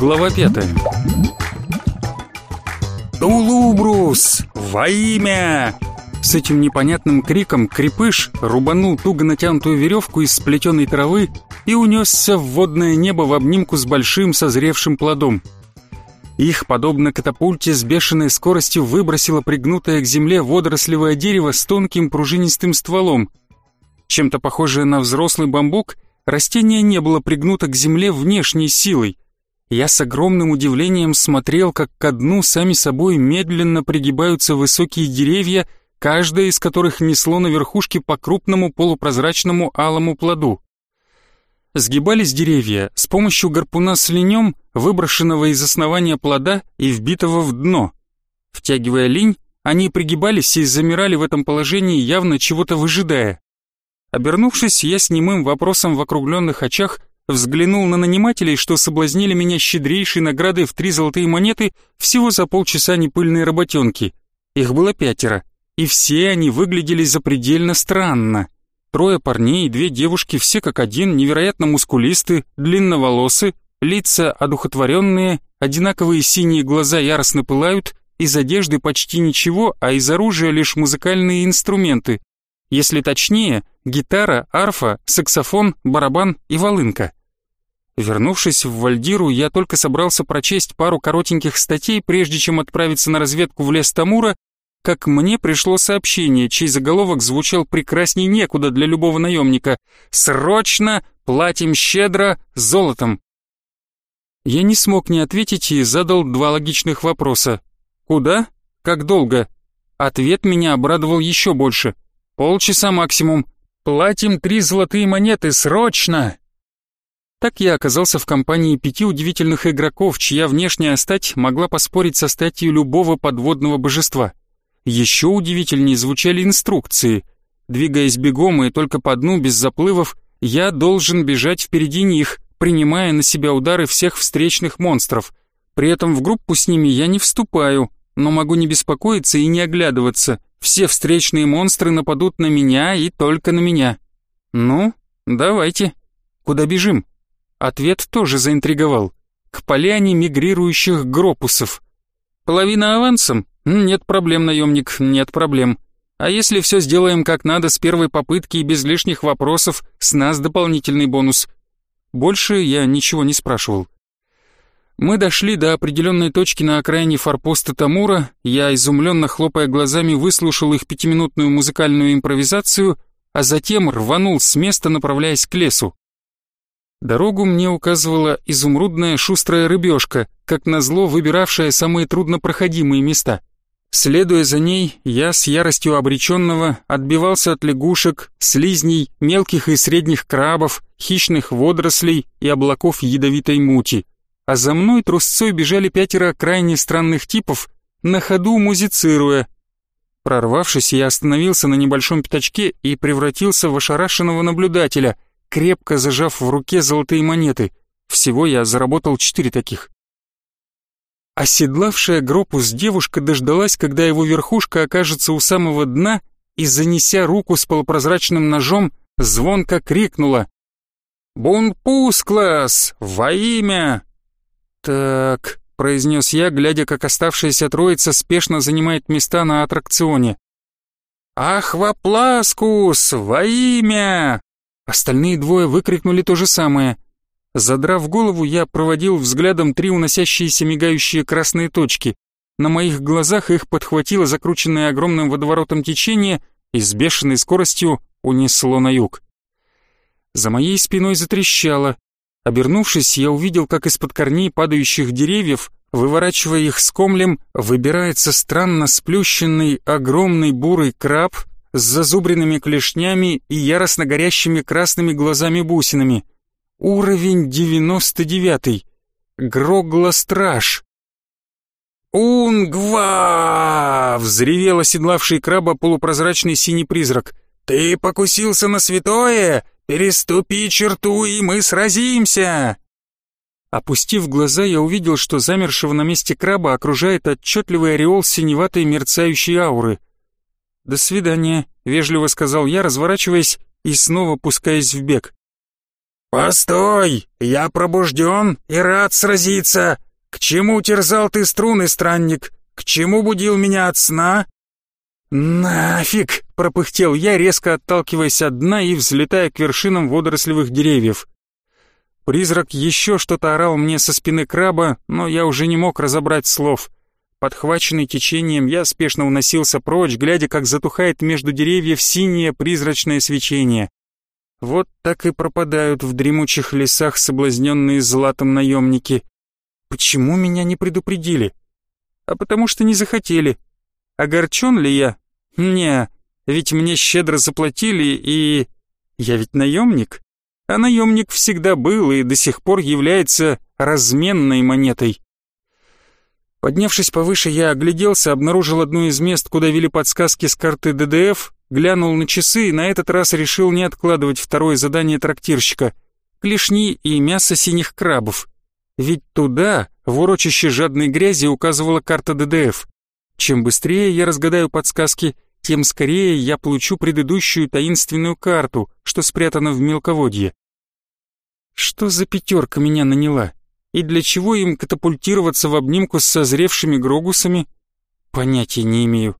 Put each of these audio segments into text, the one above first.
Глава пятая. «Тулубрус! Во имя!» С этим непонятным криком крепыш рубанул туго натянутую веревку из сплетенной травы и унесся в водное небо в обнимку с большим созревшим плодом. Их, подобно катапульте, с бешеной скоростью выбросило пригнутое к земле водорослевое дерево с тонким пружинистым стволом. Чем-то похожее на взрослый бамбук, растение не было пригнуто к земле внешней силой. Я с огромным удивлением смотрел, как ко дну сами собой медленно пригибаются высокие деревья, каждая из которых несло на верхушке по крупному полупрозрачному алому плоду. Сгибались деревья с помощью гарпуна с линем, выброшенного из основания плода и вбитого в дно. Втягивая линь, они пригибались и замирали в этом положении, явно чего-то выжидая. Обернувшись, я с немым вопросом в округленных очах взглянул на нанимателей, что соблазнили меня щедрейшей наградой в три золотые монеты всего за полчаса непыльной работенки. Их было пятеро, и все они выглядели запредельно странно. Трое парней и две девушки, все как один, невероятно мускулисты, длинноволосы, лица одухотворенные, одинаковые синие глаза яростно пылают, из одежды почти ничего, а из оружия лишь музыкальные инструменты. Если точнее, гитара, арфа, саксофон, барабан и волынка. Вернувшись в Вальдиру, я только собрался прочесть пару коротеньких статей, прежде чем отправиться на разведку в лес Тамура, как мне пришло сообщение, чей заголовок звучал прекрасней некуда для любого наемника. «Срочно! Платим щедро! Золотом!» Я не смог не ответить и задал два логичных вопроса. «Куда? Как долго?» Ответ меня обрадовал еще больше. «Полчаса максимум. Платим три золотые монеты, срочно!» Так я оказался в компании пяти удивительных игроков, чья внешняя стать могла поспорить со статью любого подводного божества. Еще удивительнее звучали инструкции. Двигаясь бегом и только по дну без заплывов, я должен бежать впереди них, принимая на себя удары всех встречных монстров. При этом в группу с ними я не вступаю, но могу не беспокоиться и не оглядываться. Все встречные монстры нападут на меня и только на меня. Ну, давайте. Куда бежим? Ответ тоже заинтриговал. К поляне мигрирующих гропусов. Половина авансом? Нет проблем, наемник, нет проблем. А если все сделаем как надо с первой попытки и без лишних вопросов, с нас дополнительный бонус. Больше я ничего не спрашивал. Мы дошли до определенной точки на окраине форпоста Тамура, я, изумленно хлопая глазами, выслушал их пятиминутную музыкальную импровизацию, а затем рванул с места, направляясь к лесу. Дорогу мне указывала изумрудная шустрая рыбешка, как назло выбиравшая самые труднопроходимые места. Следуя за ней, я с яростью обреченного отбивался от лягушек, слизней, мелких и средних крабов, хищных водорослей и облаков ядовитой мути. А за мной трусцой бежали пятеро крайне странных типов, на ходу музицируя. Прорвавшись, я остановился на небольшом пятачке и превратился в ошарашенного наблюдателя — крепко зажав в руке золотые монеты. Всего я заработал четыре таких. Оседлавшая Гропус девушка дождалась, когда его верхушка окажется у самого дна, и, занеся руку с полупрозрачным ножом, звонко крикнула «Бунпусклас! Во имя!» «Так», — произнес я, глядя, как оставшаяся троица спешно занимает места на аттракционе. «Ахвапласкус! Во имя!» Остальные двое выкрикнули то же самое. Задрав голову, я проводил взглядом три уносящиеся мигающие красные точки. На моих глазах их подхватило закрученное огромным водоворотом течение и с бешеной скоростью унесло на юг. За моей спиной затрещало. Обернувшись, я увидел, как из-под корней падающих деревьев, выворачивая их скомлем, выбирается странно сплющенный огромный бурый краб с зазубренными клешнями и яростно горящими красными глазами-бусинами. Уровень девяносто девятый. Грогло-страж. «Унгва!» — взревел оседлавший краба полупрозрачный синий призрак. «Ты покусился на святое? Переступи черту, и мы сразимся!» Опустив глаза, я увидел, что замершего на месте краба окружает отчетливый ореол синеватой мерцающей ауры — «До свидания», — вежливо сказал я, разворачиваясь и снова пускаясь в бег. «Постой! Я пробужден и рад сразиться! К чему терзал ты струны, странник? К чему будил меня от сна?» «Нафиг!» — пропыхтел я, резко отталкиваясь от дна и взлетая к вершинам водорослевых деревьев. Призрак еще что-то орал мне со спины краба, но я уже не мог разобрать слов. Подхваченный течением, я спешно уносился прочь, глядя, как затухает между деревьев синее призрачное свечение. Вот так и пропадают в дремучих лесах соблазненные златом наемники. Почему меня не предупредили? А потому что не захотели. Огорчен ли я? Не, ведь мне щедро заплатили и... Я ведь наемник. А наемник всегда был и до сих пор является разменной монетой. Поднявшись повыше, я огляделся, обнаружил одно из мест, куда вели подсказки с карты ДДФ, глянул на часы и на этот раз решил не откладывать второе задание трактирщика — клешни и мясо синих крабов. Ведь туда, в урочище жадной грязи, указывала карта ДДФ. Чем быстрее я разгадаю подсказки, тем скорее я получу предыдущую таинственную карту, что спрятана в мелководье. Что за пятерка меня наняла? И для чего им катапультироваться в обнимку с созревшими грогусами? Понятия не имею.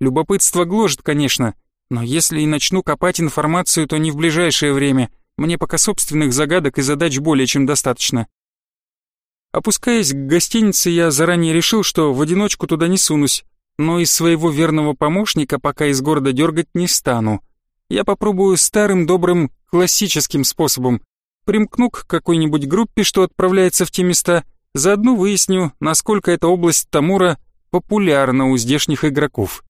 Любопытство гложет, конечно, но если и начну копать информацию, то не в ближайшее время. Мне пока собственных загадок и задач более чем достаточно. Опускаясь к гостинице, я заранее решил, что в одиночку туда не сунусь, но из своего верного помощника пока из города дергать не стану. Я попробую старым добрым классическим способом примкну к какой-нибудь группе, что отправляется в те места, заодно выясню, насколько эта область Тамура популярна у здешних игроков.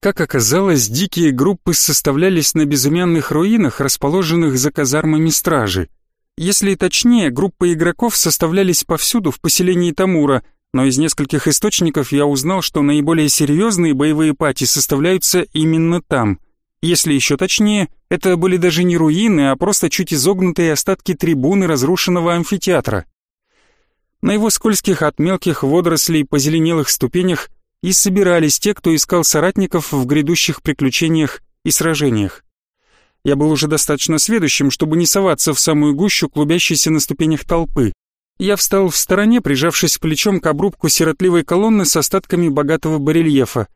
Как оказалось, дикие группы составлялись на безымянных руинах, расположенных за казармами стражи. Если точнее, группы игроков составлялись повсюду в поселении Тамура, но из нескольких источников я узнал, что наиболее серьезные боевые пати составляются именно там – если еще точнее, это были даже не руины, а просто чуть изогнутые остатки трибуны разрушенного амфитеатра. На его скользких от мелких водорослей позеленелых ступенях и собирались те, кто искал соратников в грядущих приключениях и сражениях. Я был уже достаточно сведущим, чтобы не соваться в самую гущу клубящейся на ступенях толпы. Я встал в стороне, прижавшись плечом к обрубку сиротливой колонны с остатками богатого барельефа,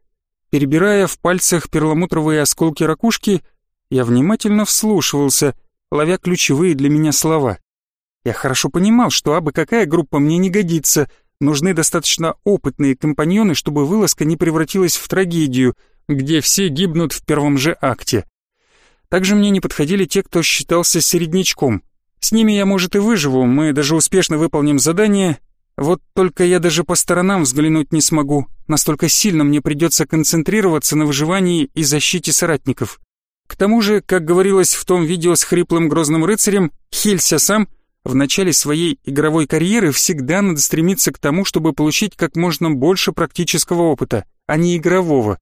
Перебирая в пальцах перламутровые осколки ракушки, я внимательно вслушивался, ловя ключевые для меня слова. Я хорошо понимал, что абы какая группа мне не годится, нужны достаточно опытные компаньоны, чтобы вылазка не превратилась в трагедию, где все гибнут в первом же акте. Также мне не подходили те, кто считался середнячком. С ними я, может, и выживу, мы даже успешно выполним задание, вот только я даже по сторонам взглянуть не смогу, настолько сильно мне придется концентрироваться на выживании и защите соратников. К тому же, как говорилось в том видео с хриплым грозным рыцарем, Хилься сам в начале своей игровой карьеры всегда надо стремиться к тому, чтобы получить как можно больше практического опыта, а не игрового.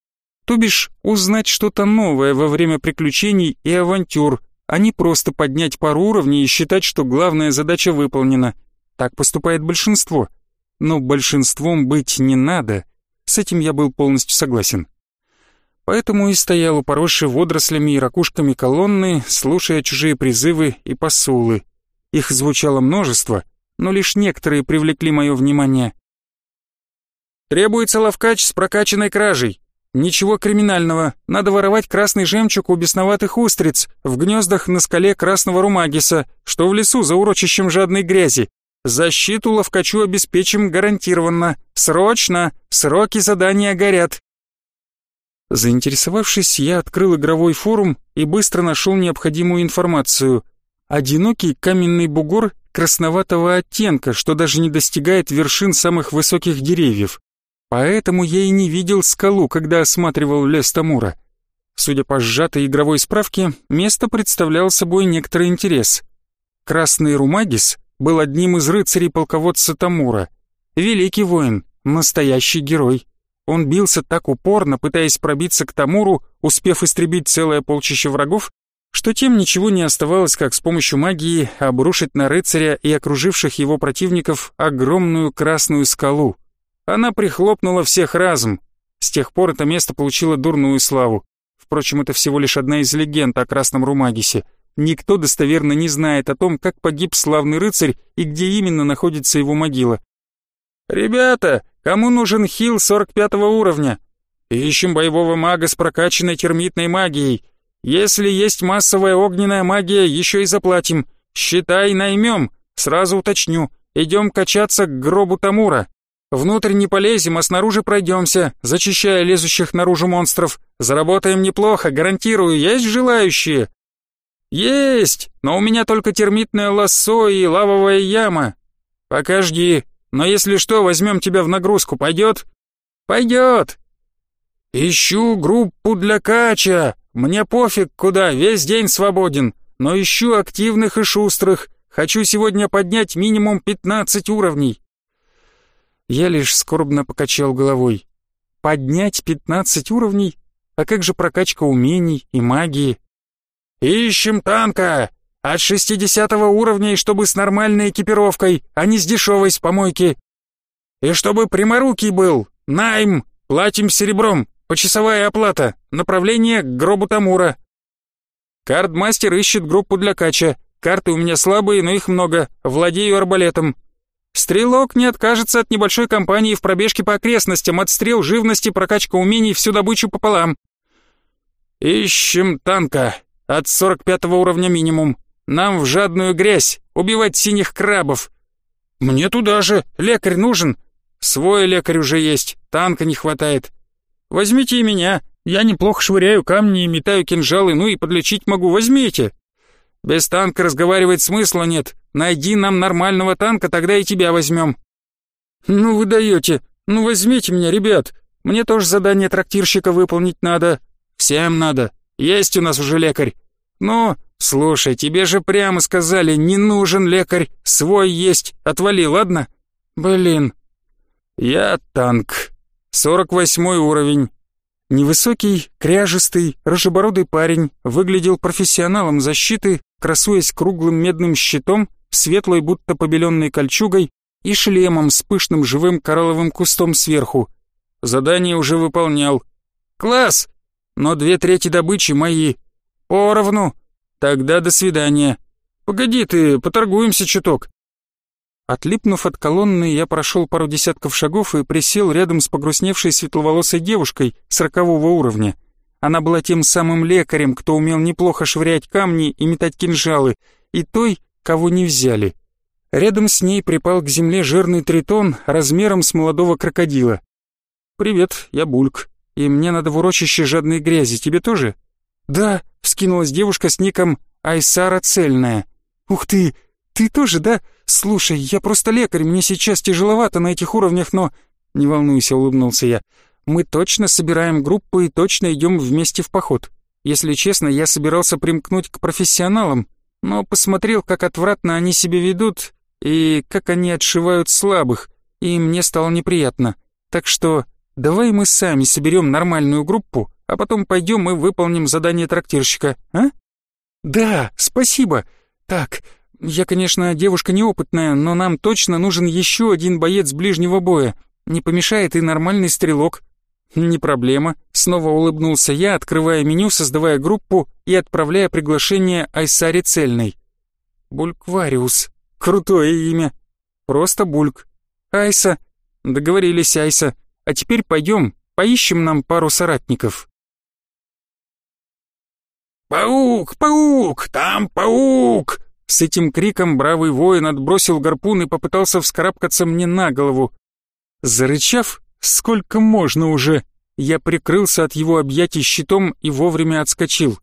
То бишь, узнать что-то новое во время приключений и авантюр, а не просто поднять пару уровней и считать, что главная задача выполнена – так поступает большинство. Но большинством быть не надо. С этим я был полностью согласен. Поэтому и стоял у поросшей водорослями и ракушками колонны, слушая чужие призывы и посулы. Их звучало множество, но лишь некоторые привлекли мое внимание. «Требуется ловкач с прокачанной кражей. Ничего криминального. Надо воровать красный жемчуг у бесноватых устриц в гнездах на скале красного румагиса, что в лесу за урочищем жадной грязи. Защиту ловкачу обеспечим гарантированно. Срочно! Сроки задания горят!» Заинтересовавшись, я открыл игровой форум и быстро нашел необходимую информацию. Одинокий каменный бугор красноватого оттенка, что даже не достигает вершин самых высоких деревьев. Поэтому я и не видел скалу, когда осматривал лес Тамура. Судя по сжатой игровой справке, место представляло собой некоторый интерес. Красный румагис был одним из рыцарей полководца Тамура. Великий воин, настоящий герой. Он бился так упорно, пытаясь пробиться к Тамуру, успев истребить целое полчище врагов, что тем ничего не оставалось, как с помощью магии обрушить на рыцаря и окруживших его противников огромную красную скалу. Она прихлопнула всех разом. С тех пор это место получило дурную славу. Впрочем, это всего лишь одна из легенд о Красном Румагисе. Никто достоверно не знает о том, как погиб славный рыцарь и где именно находится его могила. «Ребята, кому нужен хил 45 уровня? Ищем боевого мага с прокачанной термитной магией. Если есть массовая огненная магия, еще и заплатим. Считай, наймем. Сразу уточню. Идем качаться к гробу Тамура. Внутрь не полезем, а снаружи пройдемся, зачищая лезущих наружу монстров. Заработаем неплохо, гарантирую, есть желающие?» «Есть, но у меня только термитное лассо и лавовая яма. Пока жди, но если что, возьмем тебя в нагрузку, пойдет?» «Пойдет!» «Ищу группу для кача, мне пофиг куда, весь день свободен, но ищу активных и шустрых, хочу сегодня поднять минимум 15 уровней». Я лишь скорбно покачал головой. Поднять пятнадцать уровней? А как же прокачка умений и магии? Ищем танка! От шестидесятого уровня и чтобы с нормальной экипировкой, а не с дешевой с помойки. И чтобы пряморукий был, найм, платим серебром, почасовая оплата, направление к гробу Тамура. Кардмастер ищет группу для кача. Карты у меня слабые, но их много. Владею арбалетом. Стрелок не откажется от небольшой компании в пробежке по окрестностям, отстрел живности, прокачка умений, всю добычу пополам. Ищем танка. От 45 уровня минимум. Нам в жадную грязь, убивать синих крабов. Мне туда же, лекарь нужен. Свой лекарь уже есть, танка не хватает. Возьмите и меня, я неплохо швыряю камни и метаю кинжалы, ну и подлечить могу, возьмите. Без танка разговаривать смысла нет. Найди нам нормального танка, тогда и тебя возьмем». «Ну вы даете. Ну возьмите меня, ребят. Мне тоже задание трактирщика выполнить надо. Всем надо. Есть у нас уже лекарь. Ну, слушай, тебе же прямо сказали, не нужен лекарь. Свой есть. Отвали, ладно? Блин. Я танк. Сорок восьмой уровень. Невысокий, кряжистый, рыжебородый парень выглядел профессионалом защиты, красуясь круглым медным щитом, светлой будто побеленной кольчугой и шлемом с пышным живым коралловым кустом сверху. Задание уже выполнял. «Класс! Но две трети добычи мои. Поровну. Тогда до свидания. Погоди ты, поторгуемся чуток». Отлипнув от колонны, я прошел пару десятков шагов и присел рядом с погрустневшей светловолосой девушкой сорокового уровня. Она была тем самым лекарем, кто умел неплохо швырять камни и метать кинжалы, и той, кого не взяли. Рядом с ней припал к земле жирный тритон размером с молодого крокодила. «Привет, я Бульк, и мне надо в урочище жадной грязи, тебе тоже?» «Да», — вскинулась девушка с ником Айсара Цельная. «Ух ты, ты тоже, да? Слушай, я просто лекарь, мне сейчас тяжеловато на этих уровнях, но...» «Не волнуйся», — улыбнулся я мы точно собираем группу и точно идем вместе в поход. Если честно, я собирался примкнуть к профессионалам, но посмотрел, как отвратно они себя ведут и как они отшивают слабых, и мне стало неприятно. Так что давай мы сами соберем нормальную группу, а потом пойдем и выполним задание трактирщика, а? Да, спасибо. Так, я, конечно, девушка неопытная, но нам точно нужен еще один боец ближнего боя. Не помешает и нормальный стрелок. «Не проблема», — снова улыбнулся я, открывая меню, создавая группу и отправляя приглашение Айсаре Цельной. «Бульквариус. Крутое имя. Просто Бульк. Айса. Договорились, Айса. А теперь пойдем, поищем нам пару соратников». «Паук! Паук! Там паук!» С этим криком бравый воин отбросил гарпун и попытался вскарабкаться мне на голову. Зарычав, Сколько можно уже? Я прикрылся от его объятий щитом и вовремя отскочил.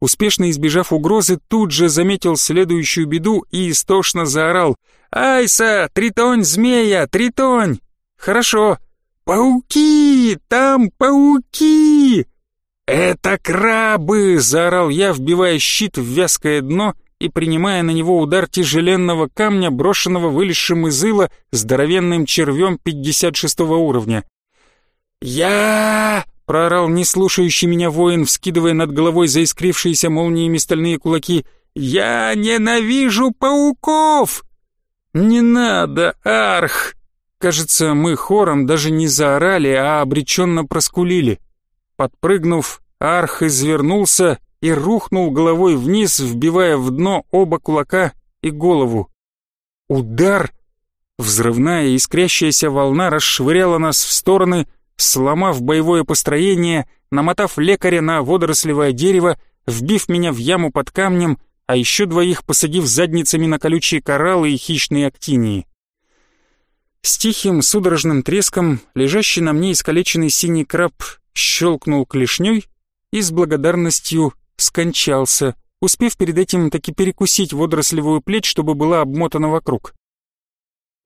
Успешно избежав угрозы, тут же заметил следующую беду и истошно заорал. «Айса! Тритонь змея! Тритонь!» «Хорошо!» «Пауки! Там пауки!» «Это крабы!» — заорал я, вбивая щит в вязкое дно и принимая на него удар тяжеленного камня, брошенного вылезшим из ила здоровенным червем 56 уровня. «Я...» — проорал неслушающий меня воин, вскидывая над головой заискрившиеся молниями стальные кулаки. «Я ненавижу пауков!» «Не надо, Арх!» Кажется, мы хором даже не заорали, а обреченно проскулили. Подпрыгнув, Арх извернулся и рухнул головой вниз, вбивая в дно оба кулака и голову. Удар! Взрывная искрящаяся волна расшвыряла нас в стороны, сломав боевое построение, намотав лекаря на водорослевое дерево, вбив меня в яму под камнем, а еще двоих посадив задницами на колючие кораллы и хищные актинии. С тихим судорожным треском лежащий на мне искалеченный синий краб щелкнул клешней и с благодарностью скончался, успев перед этим таки перекусить водорослевую плеть, чтобы была обмотана вокруг.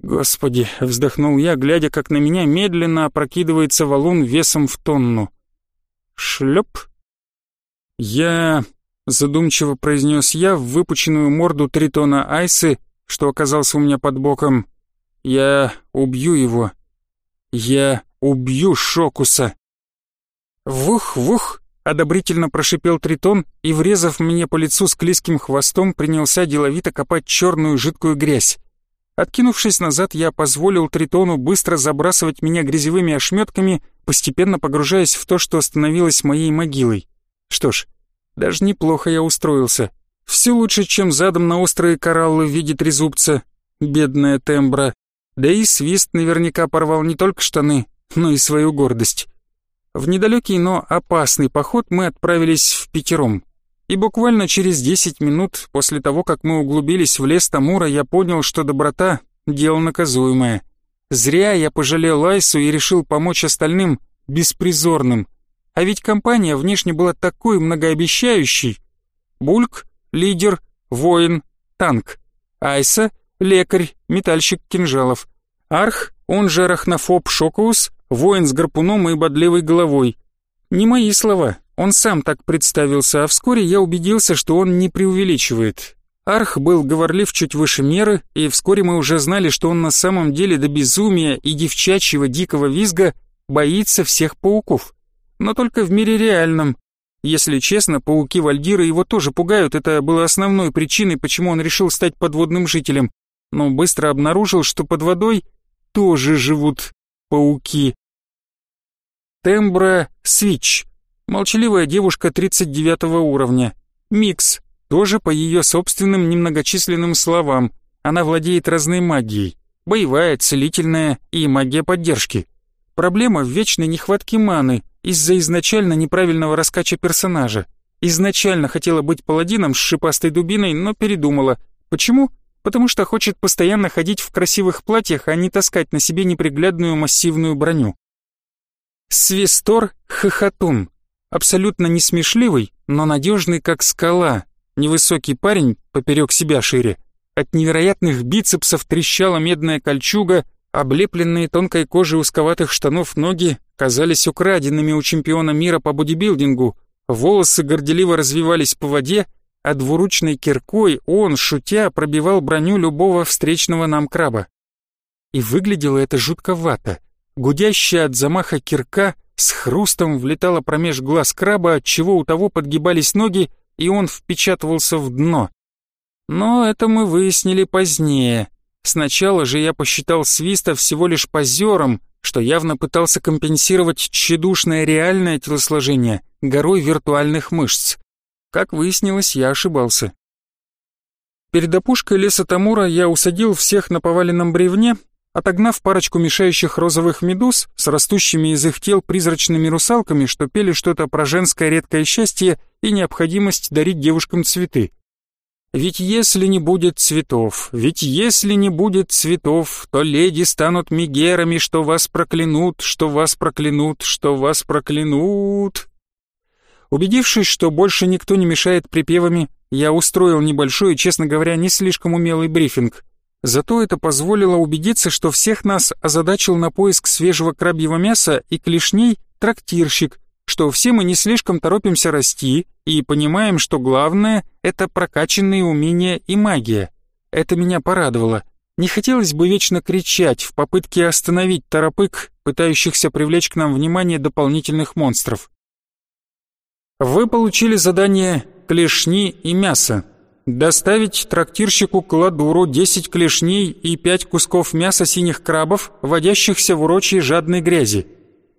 «Господи!» — вздохнул я, глядя, как на меня медленно опрокидывается валун весом в тонну. «Шлеп!» «Я...» — задумчиво произнес я в выпученную морду тритона Айсы, что оказался у меня под боком. «Я убью его. Я убью Шокуса!» «Вух-вух!» — одобрительно прошипел Тритон и, врезав мне по лицу склизким хвостом, принялся деловито копать черную жидкую грязь. Откинувшись назад, я позволил Тритону быстро забрасывать меня грязевыми ошметками, постепенно погружаясь в то, что становилось моей могилой. Что ж, даже неплохо я устроился. Все лучше, чем задом на острые кораллы в виде. Бедная тембра. Да и свист наверняка порвал не только штаны, но и свою гордость. В недалекий, но опасный поход мы отправились в пятером. И буквально через 10 минут после того, как мы углубились в лес Тамура, я понял, что доброта — дело наказуемое. Зря я пожалел Айсу и решил помочь остальным, беспризорным. А ведь компания внешне была такой многообещающей. Бульк — лидер, воин, танк. Айса — лекарь, метальщик кинжалов. Арх, он же арахнофоб Шокоус, воин с гарпуном и бодливой головой. Не мои слова, он сам так представился, а вскоре я убедился, что он не преувеличивает. Арх был говорлив чуть выше меры, и вскоре мы уже знали, что он на самом деле до безумия и девчачьего дикого визга боится всех пауков. Но только в мире реальном. Если честно, пауки Вальдира его тоже пугают, это было основной причиной, почему он решил стать подводным жителем. Но быстро обнаружил, что под водой тоже живут пауки. Тембра Свич. Молчаливая девушка 39 уровня. Микс. Тоже по ее собственным немногочисленным словам. Она владеет разной магией. Боевая, целительная и магия поддержки. Проблема в вечной нехватке маны из-за изначально неправильного раскача персонажа. Изначально хотела быть паладином с шипастой дубиной, но передумала. Почему? Потому что хочет постоянно ходить в красивых платьях, а не таскать на себе неприглядную массивную броню. Свистор Хохотун. Абсолютно несмешливый, но надежный как скала. Невысокий парень, поперек себя шире. От невероятных бицепсов трещала медная кольчуга, облепленные тонкой кожей узковатых штанов ноги казались украденными у чемпиона мира по бодибилдингу, волосы горделиво развивались по воде, а двуручной киркой он, шутя, пробивал броню любого встречного нам краба. И выглядело это жутковато. Гудящая от замаха кирка с хрустом влетала промеж глаз краба, отчего у того подгибались ноги, и он впечатывался в дно. Но это мы выяснили позднее. Сначала же я посчитал Свиста всего лишь позером, что явно пытался компенсировать тщедушное реальное телосложение горой виртуальных мышц. Как выяснилось, я ошибался. Перед опушкой леса Тамура я усадил всех на поваленном бревне, отогнав парочку мешающих розовых медуз с растущими из их тел призрачными русалками, что пели что-то про женское редкое счастье и необходимость дарить девушкам цветы. Ведь если не будет цветов, ведь если не будет цветов, то леди станут мигерами, что вас проклянут, что вас проклянут, что вас проклянут. Убедившись, что больше никто не мешает припевами, я устроил небольшой и, честно говоря, не слишком умелый брифинг. Зато это позволило убедиться, что всех нас озадачил на поиск свежего крабьего мяса и клешней трактирщик, что все мы не слишком торопимся расти и понимаем, что главное — это прокачанные умения и магия. Это меня порадовало. Не хотелось бы вечно кричать в попытке остановить торопык, пытающихся привлечь к нам внимание дополнительных монстров. Вы получили задание «Клешни и мясо». Доставить трактирщику Кладуру 10 клешней и 5 кусков мяса синих крабов, водящихся в урочьей жадной грязи.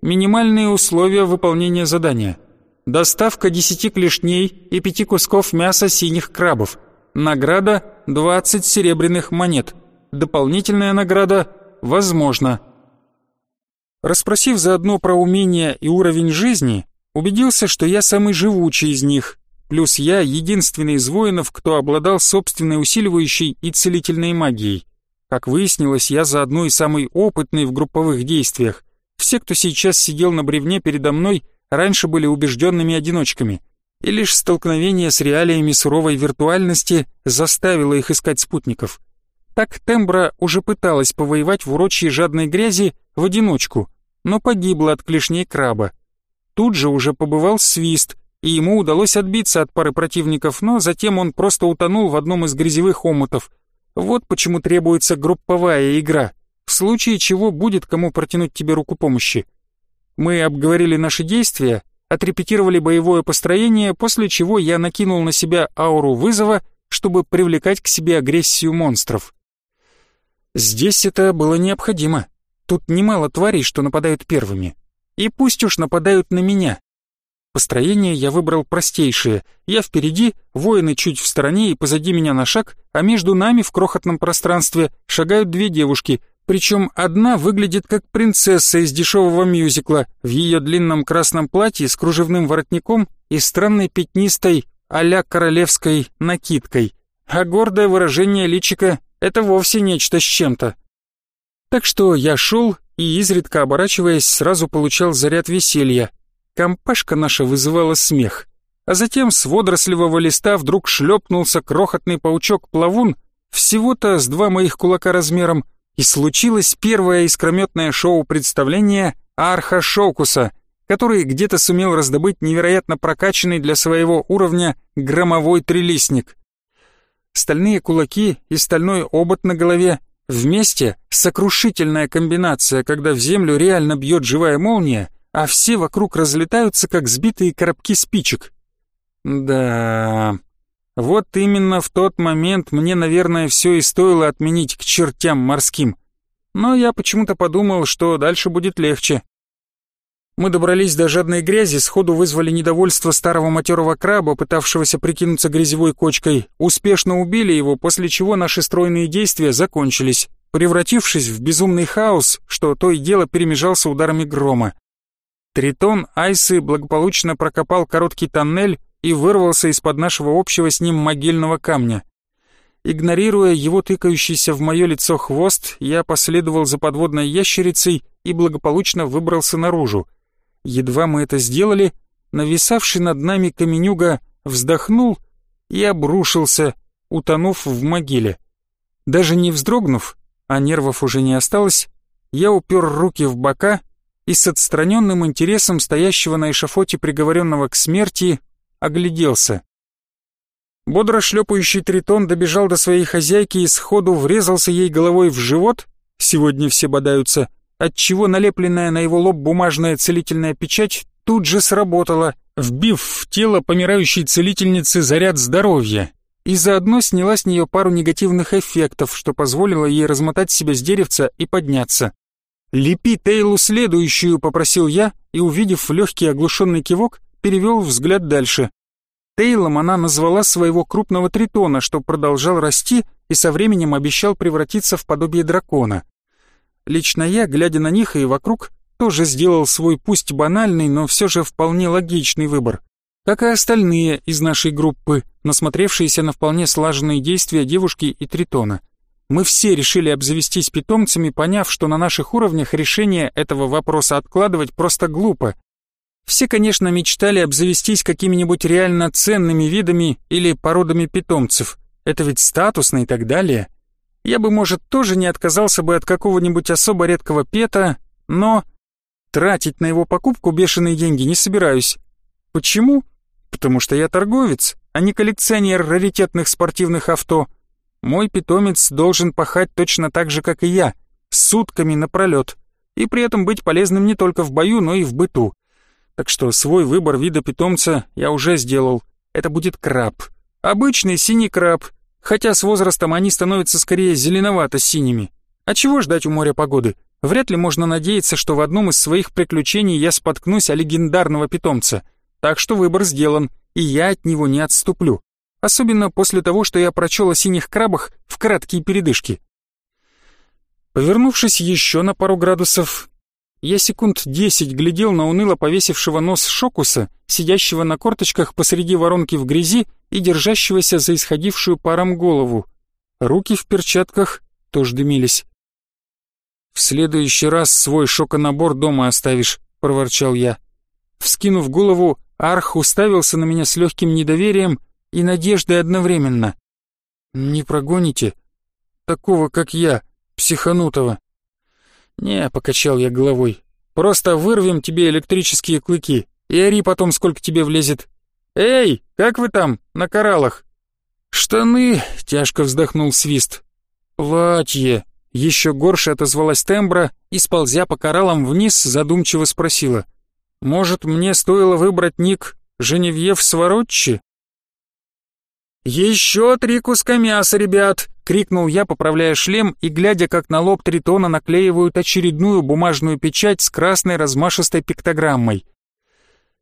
Минимальные условия выполнения задания. Доставка десяти клешней и пяти кусков мяса синих крабов. Награда — 20 серебряных монет. Дополнительная награда — возможно. Расспросив заодно про умения и уровень жизни, убедился, что я самый живучий из них, плюс я единственный из воинов, кто обладал собственной усиливающей и целительной магией. Как выяснилось, я заодно и самый опытный в групповых действиях. Все, кто сейчас сидел на бревне передо мной, раньше были убежденными одиночками, и лишь столкновение с реалиями суровой виртуальности заставило их искать спутников. Так Тембра уже пыталась повоевать в урочьей жадной грязи в одиночку, но погибла от клешней краба. Тут же уже побывал свист, и ему удалось отбиться от пары противников, но затем он просто утонул в одном из грязевых омутов. Вот почему требуется групповая игра, в случае чего будет кому протянуть тебе руку помощи. Мы обговорили наши действия, отрепетировали боевое построение, после чего я накинул на себя ауру вызова, чтобы привлекать к себе агрессию монстров. Здесь это было необходимо. Тут немало тварей, что нападают первыми. И пусть уж нападают на меня. Построение я выбрал простейшее. Я впереди, воины чуть в стороне и позади меня на шаг, а между нами в крохотном пространстве шагают две девушки — причем одна выглядит как принцесса из дешевого мюзикла в ее длинном красном платье с кружевным воротником и странной пятнистой а королевской накидкой, а гордое выражение личика — это вовсе нечто с чем-то. Так что я шел и, изредка оборачиваясь, сразу получал заряд веселья. Компашка наша вызывала смех. А затем с водорослевого листа вдруг шлепнулся крохотный паучок-плавун, всего-то с два моих кулака размером, и случилось первое искрометное шоу-представление Арха Шокуса, который где-то сумел раздобыть невероятно прокачанный для своего уровня громовой трилистник. Стальные кулаки и стальной обод на голове вместе сокрушительная комбинация, когда в землю реально бьет живая молния, а все вокруг разлетаются, как сбитые коробки спичек. Да, вот именно в тот момент мне, наверное, все и стоило отменить к чертям морским. Но я почему-то подумал, что дальше будет легче. Мы добрались до жадной грязи, сходу вызвали недовольство старого матерого краба, пытавшегося прикинуться грязевой кочкой, успешно убили его, после чего наши стройные действия закончились, превратившись в безумный хаос, что то и дело перемежался ударами грома. Тритон Айсы благополучно прокопал короткий тоннель, и вырвался из-под нашего общего с ним могильного камня. Игнорируя его тыкающийся в мое лицо хвост, я последовал за подводной ящерицей и благополучно выбрался наружу. Едва мы это сделали, нависавший над нами каменюга вздохнул и обрушился, утонув в могиле. Даже не вздрогнув, а нервов уже не осталось, я упер руки в бока и с отстраненным интересом стоящего на эшафоте приговоренного к смерти огляделся. Бодро шлепающий тритон добежал до своей хозяйки и сходу врезался ей головой в живот, сегодня все бодаются, отчего налепленная на его лоб бумажная целительная печать тут же сработала, вбив в тело помирающей целительницы заряд здоровья, и заодно сняла с нее пару негативных эффектов, что позволило ей размотать себя с деревца и подняться. «Лепи Тейлу следующую», — попросил я, и, увидев легкий оглушенный кивок, перевел взгляд дальше. Тейлом она назвала своего крупного тритона, что продолжал расти и со временем обещал превратиться в подобие дракона. Лично я, глядя на них и вокруг, тоже сделал свой пусть банальный, но все же вполне логичный выбор. Как и остальные из нашей группы, насмотревшиеся на вполне слаженные действия девушки и тритона. Мы все решили обзавестись питомцами, поняв, что на наших уровнях решение этого вопроса откладывать просто глупо, все, конечно, мечтали обзавестись какими-нибудь реально ценными видами или породами питомцев. Это ведь статусно и так далее. Я бы, может, тоже не отказался бы от какого-нибудь особо редкого пета, но тратить на его покупку бешеные деньги не собираюсь. Почему? Потому что я торговец, а не коллекционер раритетных спортивных авто. Мой питомец должен пахать точно так же, как и я, сутками напролет, и при этом быть полезным не только в бою, но и в быту. Так что свой выбор вида питомца я уже сделал. Это будет краб. Обычный синий краб, хотя с возрастом они становятся скорее зеленовато-синими. А чего ждать у моря погоды? Вряд ли можно надеяться, что в одном из своих приключений я споткнусь о легендарного питомца. Так что выбор сделан, и я от него не отступлю. Особенно после того, что я прочел о синих крабах в краткие передышки. Повернувшись еще на пару градусов, я секунд десять глядел на уныло повесившего нос Шокуса, сидящего на корточках посреди воронки в грязи и держащегося за исходившую паром голову. Руки в перчатках тоже дымились. «В следующий раз свой шоконабор дома оставишь», — проворчал я. Вскинув голову, Арх уставился на меня с легким недоверием и надеждой одновременно. «Не прогоните? Такого, как я, психанутого». «Не», — покачал я головой, — «просто вырвем тебе электрические клыки и ори потом, сколько тебе влезет». «Эй, как вы там, на кораллах?» «Штаны», — тяжко вздохнул Свист. «Платье», — еще горше отозвалась Тембра и, сползя по кораллам вниз, задумчиво спросила. «Может, мне стоило выбрать ник Женевьев Своротчи?» «Еще три куска мяса, ребят!» — крикнул я, поправляя шлем и глядя, как на лоб Тритона наклеивают очередную бумажную печать с красной размашистой пиктограммой.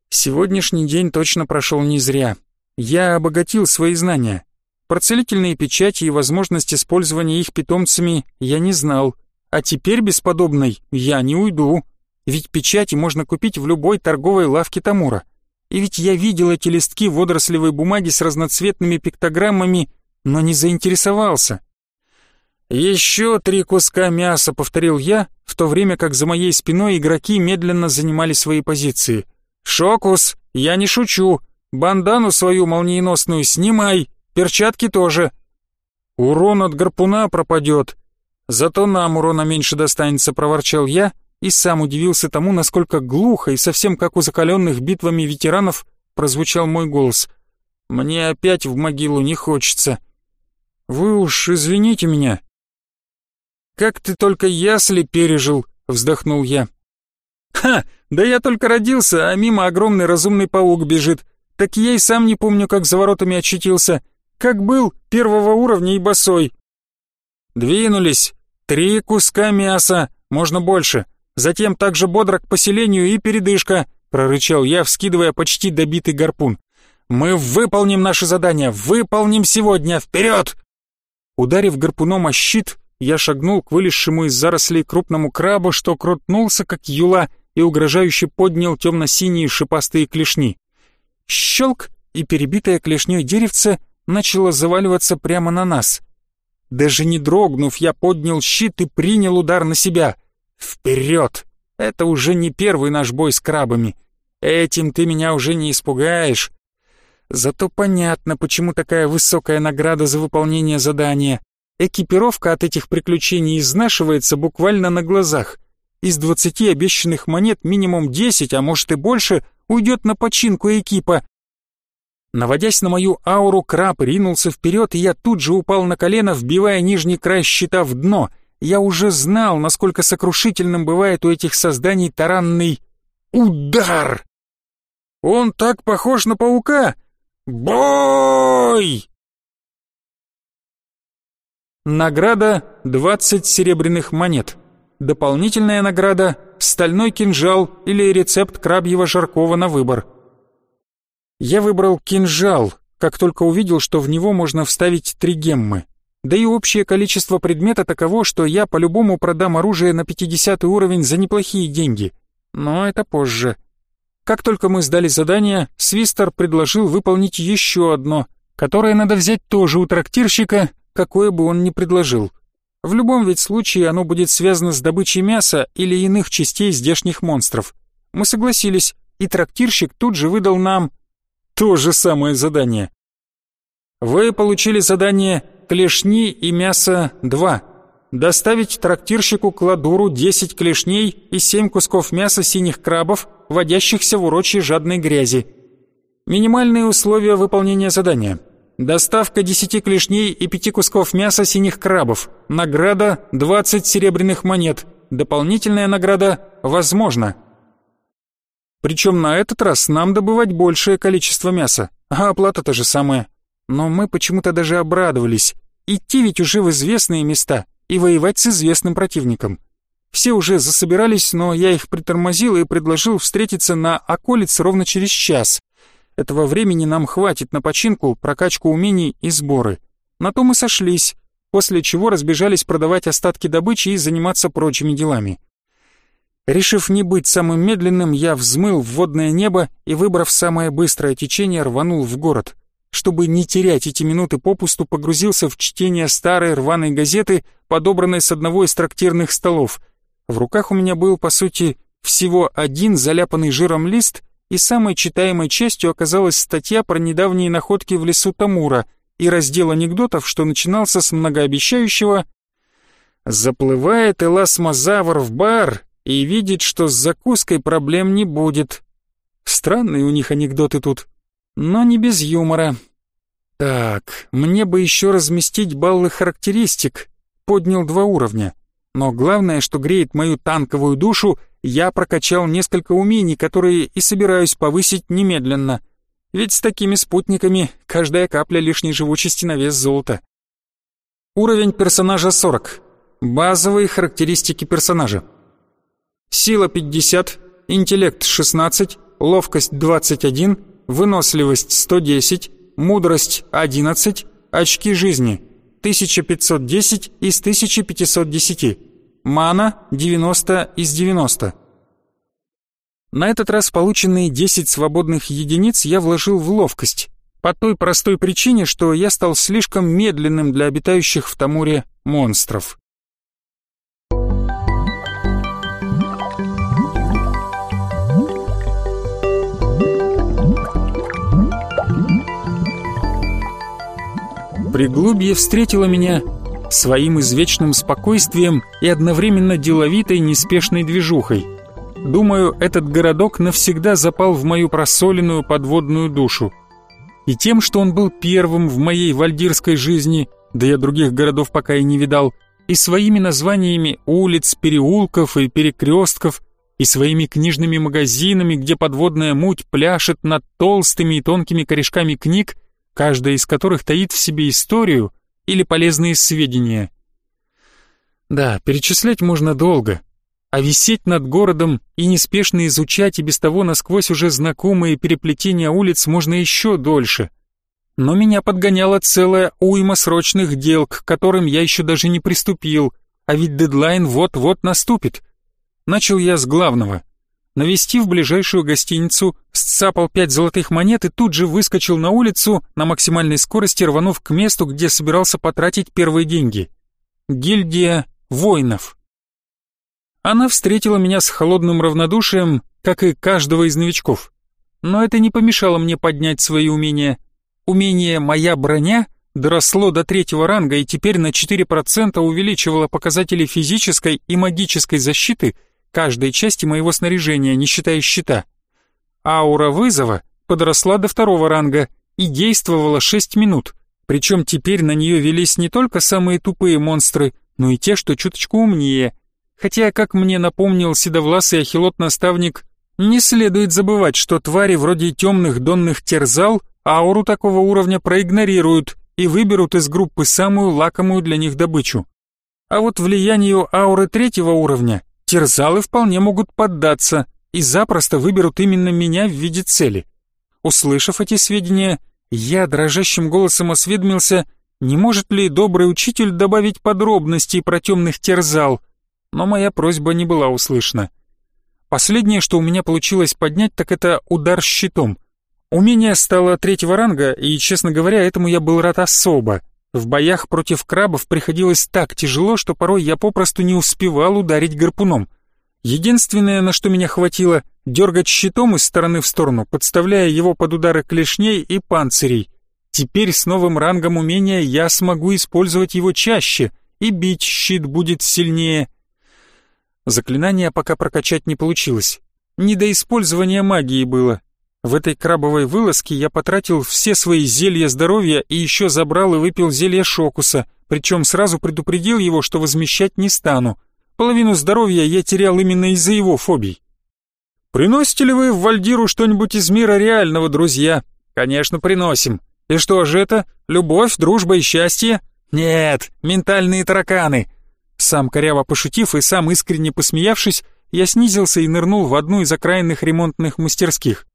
Сегодняшний день точно прошел не зря. Я обогатил свои знания. Про целительные печати и возможность использования их питомцами я не знал. А теперь без подобной я не уйду. Ведь печати можно купить в любой торговой лавке Тамура. И ведь я видел эти листки водорослевой бумаги с разноцветными пиктограммами, но не заинтересовался. «Еще три куска мяса», — повторил я, в то время как за моей спиной игроки медленно занимали свои позиции. «Шокус, я не шучу. Бандану свою молниеносную снимай, перчатки тоже». «Урон от гарпуна пропадет. Зато нам урона меньше достанется», — проворчал я, и сам удивился тому, насколько глухо и совсем как у закаленных битвами ветеранов прозвучал мой голос. «Мне опять в могилу не хочется. Вы уж извините меня». «Как ты только ясли пережил», — вздохнул я. «Ха, да я только родился, а мимо огромный разумный паук бежит. Так я и сам не помню, как за воротами очутился. Как был, первого уровня и босой». «Двинулись. Три куска мяса, можно больше. Затем также бодро к поселению и передышка», — прорычал я, вскидывая почти добитый гарпун. «Мы выполним наше задание! Выполним сегодня! Вперед!» Ударив гарпуном о щит, я шагнул к вылезшему из зарослей крупному крабу, что крутнулся, как юла, и угрожающе поднял темно-синие шипастые клешни. Щелк, и перебитое клешней деревце начало заваливаться прямо на нас. Даже не дрогнув, я поднял щит и принял удар на себя. Вперед! Это уже не первый наш бой с крабами. Этим ты меня уже не испугаешь. Зато понятно, почему такая высокая награда за выполнение задания. Экипировка от этих приключений изнашивается буквально на глазах. Из двадцати обещанных монет минимум десять, а может и больше, уйдет на починку экипа. Наводясь на мою ауру, краб ринулся вперед, и я тут же упал на колено, вбивая нижний край щита в дно — я уже знал, насколько сокрушительным бывает у этих созданий таранный удар. Он так похож на паука. Бой! Награда 20 серебряных монет. Дополнительная награда стальной кинжал или рецепт крабьего жаркого на выбор. Я выбрал кинжал, как только увидел, что в него можно вставить три геммы. Да и общее количество предмета таково, что я по-любому продам оружие на 50 уровень за неплохие деньги. Но это позже. Как только мы сдали задание, Свистер предложил выполнить еще одно, которое надо взять тоже у трактирщика, какое бы он ни предложил. В любом ведь случае оно будет связано с добычей мяса или иных частей здешних монстров. Мы согласились, и трактирщик тут же выдал нам то же самое задание. Вы получили задание клешни и мясо 2. Доставить трактирщику Кладуру 10 клешней и 7 кусков мяса синих крабов, водящихся в урочье жадной грязи. Минимальные условия выполнения задания. Доставка 10 клешней и 5 кусков мяса синих крабов. Награда 20 серебряных монет. Дополнительная награда возможно. Причем на этот раз нам добывать большее количество мяса, а оплата та же самая но мы почему-то даже обрадовались. Идти ведь уже в известные места и воевать с известным противником. Все уже засобирались, но я их притормозил и предложил встретиться на околице ровно через час. Этого времени нам хватит на починку, прокачку умений и сборы. На то мы сошлись, после чего разбежались продавать остатки добычи и заниматься прочими делами. Решив не быть самым медленным, я взмыл в водное небо и, выбрав самое быстрое течение, рванул в город. Чтобы не терять эти минуты попусту, погрузился в чтение старой рваной газеты, подобранной с одного из трактирных столов — в руках у меня был, по сути, всего один заляпанный жиром лист, и самой читаемой частью оказалась статья про недавние находки в лесу Тамура и раздел анекдотов, что начинался с многообещающего «Заплывает эласмозавр в бар и видит, что с закуской проблем не будет». Странные у них анекдоты тут, но не без юмора. Так, мне бы еще разместить баллы характеристик. Поднял два уровня. Но главное, что греет мою танковую душу, я прокачал несколько умений, которые и собираюсь повысить немедленно. Ведь с такими спутниками каждая капля лишней живучести на вес золота. Уровень персонажа 40. Базовые характеристики персонажа. Сила 50, интеллект 16, ловкость 21, выносливость 110, мудрость 11, очки жизни 1510 из 1510. Мана 90 из 90. На этот раз полученные 10 свободных единиц я вложил в ловкость. По той простой причине, что я стал слишком медленным для обитающих в Тамуре монстров. Приглубье встретило меня своим извечным спокойствием и одновременно деловитой неспешной движухой. Думаю, этот городок навсегда запал в мою просоленную подводную душу. И тем, что он был первым в моей вальдирской жизни, да я других городов пока и не видал, и своими названиями улиц, переулков и перекрестков, и своими книжными магазинами, где подводная муть пляшет над толстыми и тонкими корешками книг, каждая из которых таит в себе историю или полезные сведения. Да, перечислять можно долго, а висеть над городом и неспешно изучать и без того насквозь уже знакомые переплетения улиц можно еще дольше. Но меня подгоняла целая уйма срочных дел, к которым я еще даже не приступил, а ведь дедлайн вот-вот наступит. Начал я с главного — навестив ближайшую гостиницу, сцапал пять золотых монет и тут же выскочил на улицу на максимальной скорости, рванув к месту, где собирался потратить первые деньги. Гильдия воинов. Она встретила меня с холодным равнодушием, как и каждого из новичков. Но это не помешало мне поднять свои умения. Умение «Моя броня» доросло до третьего ранга и теперь на 4% увеличивало показатели физической и магической защиты – каждой части моего снаряжения, не считая щита. Аура вызова подросла до второго ранга и действовала 6 минут, причем теперь на нее велись не только самые тупые монстры, но и те, что чуточку умнее. Хотя, как мне напомнил седовласый ахилот-наставник, не следует забывать, что твари вроде темных донных терзал ауру такого уровня проигнорируют и выберут из группы самую лакомую для них добычу. А вот влиянию ауры третьего уровня терзалы вполне могут поддаться и запросто выберут именно меня в виде цели. Услышав эти сведения, я дрожащим голосом осведомился, не может ли добрый учитель добавить подробностей про темных терзал, но моя просьба не была услышана. Последнее, что у меня получилось поднять, так это удар щитом. Умение стало третьего ранга, и, честно говоря, этому я был рад особо. В боях против крабов приходилось так тяжело, что порой я попросту не успевал ударить гарпуном. Единственное, на что меня хватило, дергать щитом из стороны в сторону, подставляя его под удары клешней и панцирей. Теперь с новым рангом умения я смогу использовать его чаще, и бить щит будет сильнее. Заклинание пока прокачать не получилось. Не до использования магии было, в этой крабовой вылазке я потратил все свои зелья здоровья и еще забрал и выпил зелье Шокуса, причем сразу предупредил его, что возмещать не стану. Половину здоровья я терял именно из-за его фобий. «Приносите ли вы в Вальдиру что-нибудь из мира реального, друзья?» «Конечно, приносим. И что же это? Любовь, дружба и счастье?» «Нет, ментальные тараканы. Сам коряво пошутив и сам искренне посмеявшись, я снизился и нырнул в одну из окраинных ремонтных мастерских.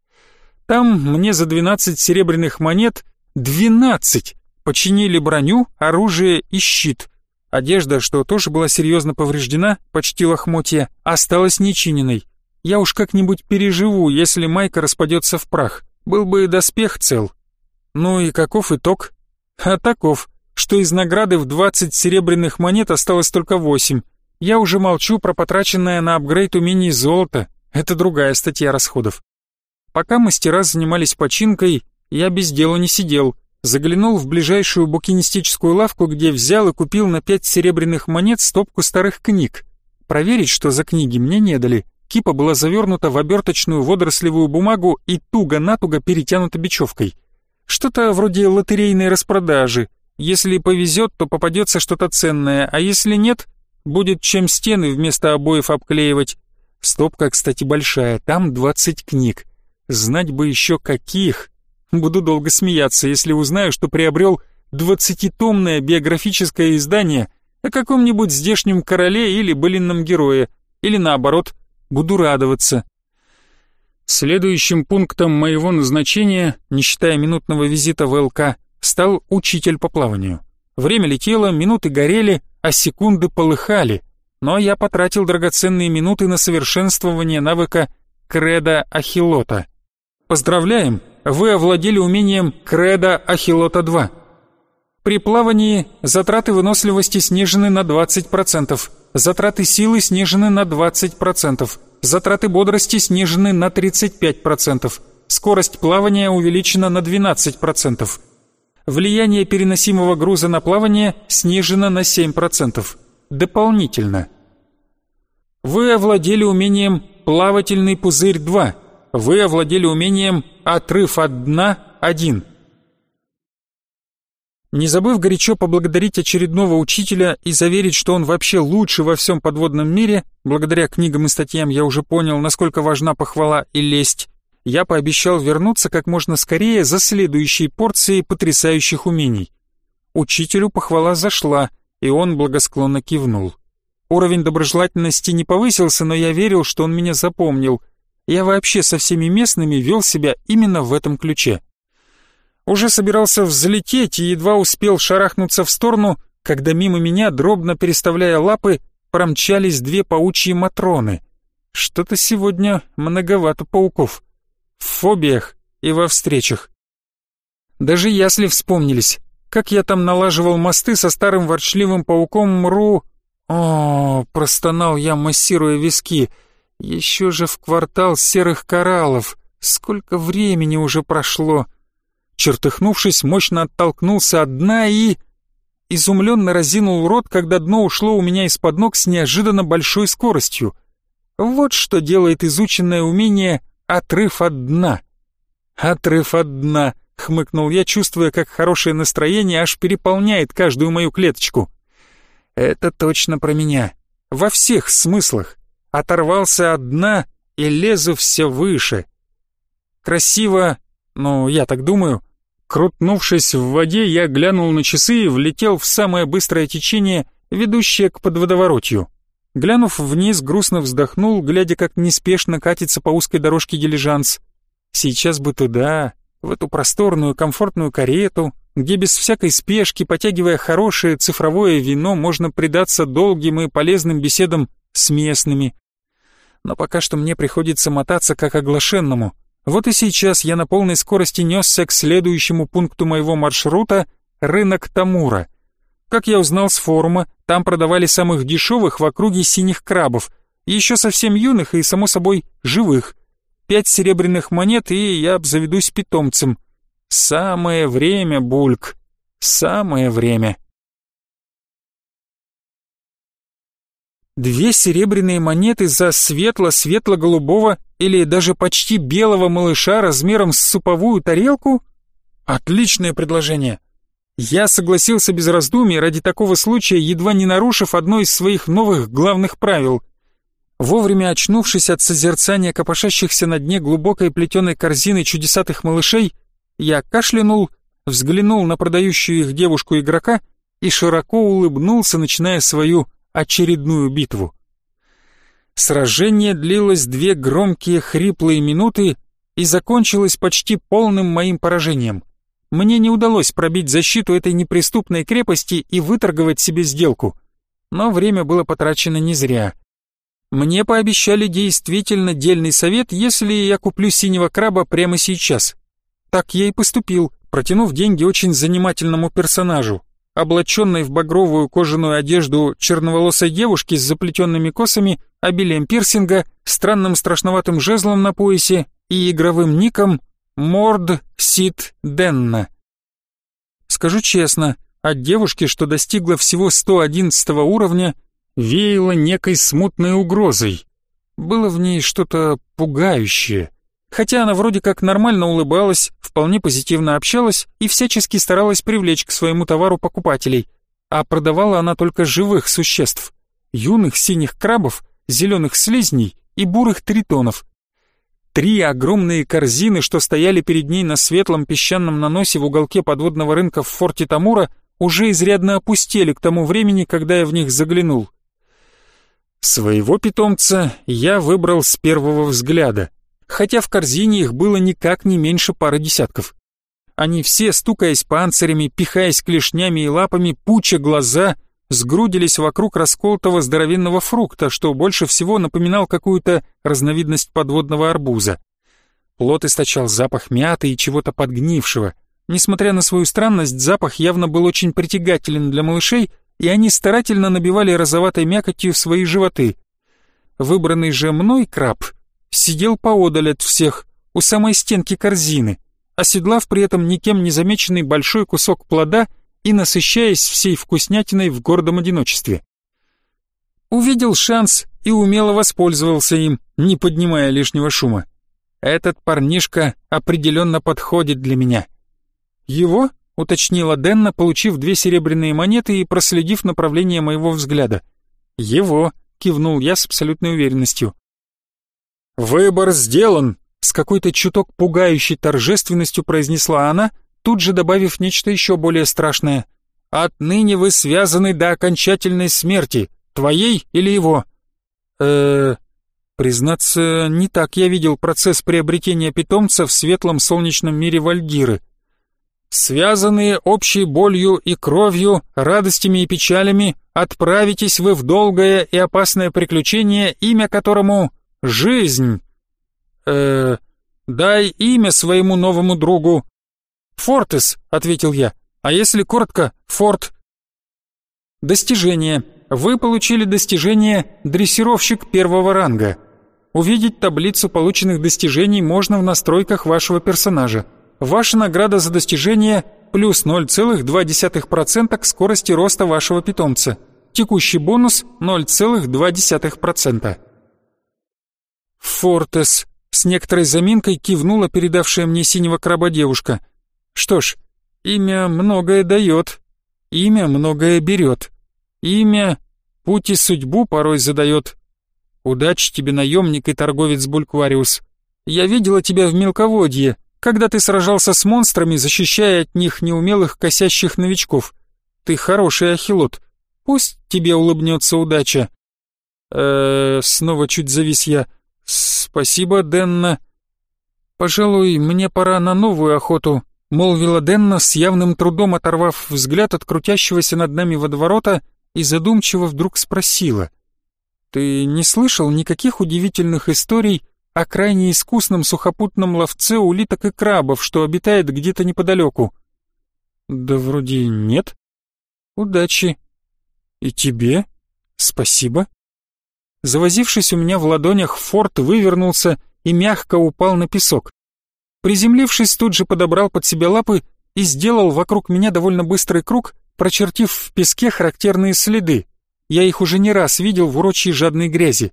Там мне за 12 серебряных монет 12 починили броню, оружие и щит. Одежда, что тоже была серьезно повреждена, почти лохмотья, осталась нечиненной. Я уж как-нибудь переживу, если майка распадется в прах. Был бы доспех цел. Ну и каков итог? А таков, что из награды в 20 серебряных монет осталось только 8. Я уже молчу про потраченное на апгрейд умений золото. Это другая статья расходов. Пока мастера занимались починкой, я без дела не сидел. Заглянул в ближайшую букинистическую лавку, где взял и купил на пять серебряных монет стопку старых книг. Проверить, что за книги, мне не дали. Кипа была завернута в оберточную водорослевую бумагу и туго-натуго перетянута бечевкой. Что-то вроде лотерейной распродажи. Если повезет, то попадется что-то ценное, а если нет, будет чем стены вместо обоев обклеивать. Стопка, кстати, большая, там 20 книг. Знать бы еще каких. Буду долго смеяться, если узнаю, что приобрел двадцатитомное биографическое издание о каком-нибудь здешнем короле или былинном герое, или наоборот, буду радоваться. Следующим пунктом моего назначения, не считая минутного визита в ЛК, стал учитель по плаванию. Время летело, минуты горели, а секунды полыхали, но я потратил драгоценные минуты на совершенствование навыка кредо ахилота — Поздравляем, вы овладели умением Кредо Ахилота-2. При плавании затраты выносливости снижены на 20%, затраты силы снижены на 20%, затраты бодрости снижены на 35%, скорость плавания увеличена на 12%. Влияние переносимого груза на плавание снижено на 7%. Дополнительно. Вы овладели умением «Плавательный пузырь-2», вы овладели умением «Отрыв от дна один». Не забыв горячо поблагодарить очередного учителя и заверить, что он вообще лучше во всем подводном мире, благодаря книгам и статьям я уже понял, насколько важна похвала и лесть, я пообещал вернуться как можно скорее за следующей порцией потрясающих умений. Учителю похвала зашла, и он благосклонно кивнул. Уровень доброжелательности не повысился, но я верил, что он меня запомнил — я вообще со всеми местными вел себя именно в этом ключе. Уже собирался взлететь и едва успел шарахнуться в сторону, когда мимо меня, дробно переставляя лапы, промчались две паучьи матроны. Что-то сегодня многовато пауков. В фобиях и во встречах. Даже ясли вспомнились. Как я там налаживал мосты со старым ворчливым пауком Мру... О, простонал я, массируя виски — еще же в квартал серых кораллов. Сколько времени уже прошло. Чертыхнувшись, мощно оттолкнулся от дна и... Изумленно разинул рот, когда дно ушло у меня из-под ног с неожиданно большой скоростью. Вот что делает изученное умение «отрыв от дна». «Отрыв от дна», — хмыкнул я, чувствуя, как хорошее настроение аж переполняет каждую мою клеточку. «Это точно про меня. Во всех смыслах оторвался от дна и лезу все выше. Красиво, ну, я так думаю. Крутнувшись в воде, я глянул на часы и влетел в самое быстрое течение, ведущее к подводоворотью. Глянув вниз, грустно вздохнул, глядя, как неспешно катится по узкой дорожке дилижанс. Сейчас бы туда, в эту просторную, комфортную карету, где без всякой спешки, потягивая хорошее цифровое вино, можно предаться долгим и полезным беседам с местными. Но пока что мне приходится мотаться как оглашенному. Вот и сейчас я на полной скорости несся к следующему пункту моего маршрута — рынок Тамура. Как я узнал с форума, там продавали самых дешевых в округе синих крабов, еще совсем юных и, само собой, живых. Пять серебряных монет, и я обзаведусь питомцем. Самое время, Бульк, самое время. Две серебряные монеты за светло-светло-голубого или даже почти белого малыша размером с суповую тарелку? Отличное предложение. Я согласился без раздумий ради такого случая, едва не нарушив одно из своих новых главных правил. Вовремя очнувшись от созерцания копошащихся на дне глубокой плетеной корзины чудесатых малышей, я кашлянул, взглянул на продающую их девушку-игрока и широко улыбнулся, начиная свою очередную битву. Сражение длилось две громкие хриплые минуты и закончилось почти полным моим поражением. Мне не удалось пробить защиту этой неприступной крепости и выторговать себе сделку. Но время было потрачено не зря. Мне пообещали действительно дельный совет, если я куплю синего краба прямо сейчас. Так я и поступил, протянув деньги очень занимательному персонажу, облаченной в багровую кожаную одежду черноволосой девушки с заплетенными косами, обилием пирсинга, странным страшноватым жезлом на поясе и игровым ником Морд Сид Денна. Скажу честно, от девушки, что достигла всего 111 уровня, веяло некой смутной угрозой. Было в ней что-то пугающее. Хотя она вроде как нормально улыбалась, вполне позитивно общалась и всячески старалась привлечь к своему товару покупателей, а продавала она только живых существ, юных синих крабов, зеленых слизней и бурых тритонов. Три огромные корзины, что стояли перед ней на светлом песчаном наносе в уголке подводного рынка в форте Тамура, уже изрядно опустели к тому времени, когда я в них заглянул. Своего питомца я выбрал с первого взгляда, хотя в корзине их было никак не меньше пары десятков. Они все, стукаясь панцирями, пихаясь клешнями и лапами, пуча глаза, сгрудились вокруг расколотого здоровенного фрукта, что больше всего напоминал какую-то разновидность подводного арбуза. Плод источал запах мяты и чего-то подгнившего. Несмотря на свою странность, запах явно был очень притягателен для малышей, и они старательно набивали розоватой мякотью свои животы. Выбранный же мной краб сидел поодаль от всех, у самой стенки корзины, оседлав при этом никем не замеченный большой кусок плода и насыщаясь всей вкуснятиной в гордом одиночестве. Увидел шанс и умело воспользовался им, не поднимая лишнего шума. Этот парнишка определенно подходит для меня. Его уточнила Денна, получив две серебряные монеты и проследив направление моего взгляда. «Его», — кивнул я с абсолютной уверенностью. «Выбор сделан», — с какой-то чуток пугающей торжественностью произнесла она, тут же добавив нечто еще более страшное. «Отныне вы связаны до окончательной смерти, твоей или его?» э Признаться, не так я видел процесс приобретения питомца в светлом солнечном мире Вальгиры связанные общей болью и кровью, радостями и печалями, отправитесь вы в долгое и опасное приключение, имя которому — жизнь. э дай имя своему новому другу. «Фортес», — ответил я, — «а если коротко, Форт». Достижение. Вы получили достижение «Дрессировщик первого ранга». Увидеть таблицу полученных достижений можно в настройках вашего персонажа. Ваша награда за достижение плюс 0,2% к скорости роста вашего питомца. Текущий бонус 0,2%. Фортес. С некоторой заминкой кивнула передавшая мне синего краба девушка. Что ж, имя многое дает. Имя многое берет. Имя путь и судьбу порой задает. Удачи тебе, наемник и торговец Бульквариус. Я видела тебя в мелководье, когда ты сражался с монстрами, защищая от них неумелых косящих новичков. Ты хороший ахилот. Пусть тебе улыбнется удача. Э, снова чуть завис я. Спасибо, Денна. Пожалуй, мне пора на новую охоту, молвила Денна с явным трудом оторвав взгляд от крутящегося над нами водоворота и задумчиво вдруг спросила: "Ты не слышал никаких удивительных историй о крайне искусном сухопутном ловце улиток и крабов, что обитает где-то неподалеку. Да вроде нет. Удачи. И тебе. Спасибо. Завозившись у меня в ладонях, форт вывернулся и мягко упал на песок. Приземлившись, тут же подобрал под себя лапы и сделал вокруг меня довольно быстрый круг, прочертив в песке характерные следы. Я их уже не раз видел в урочьей жадной грязи.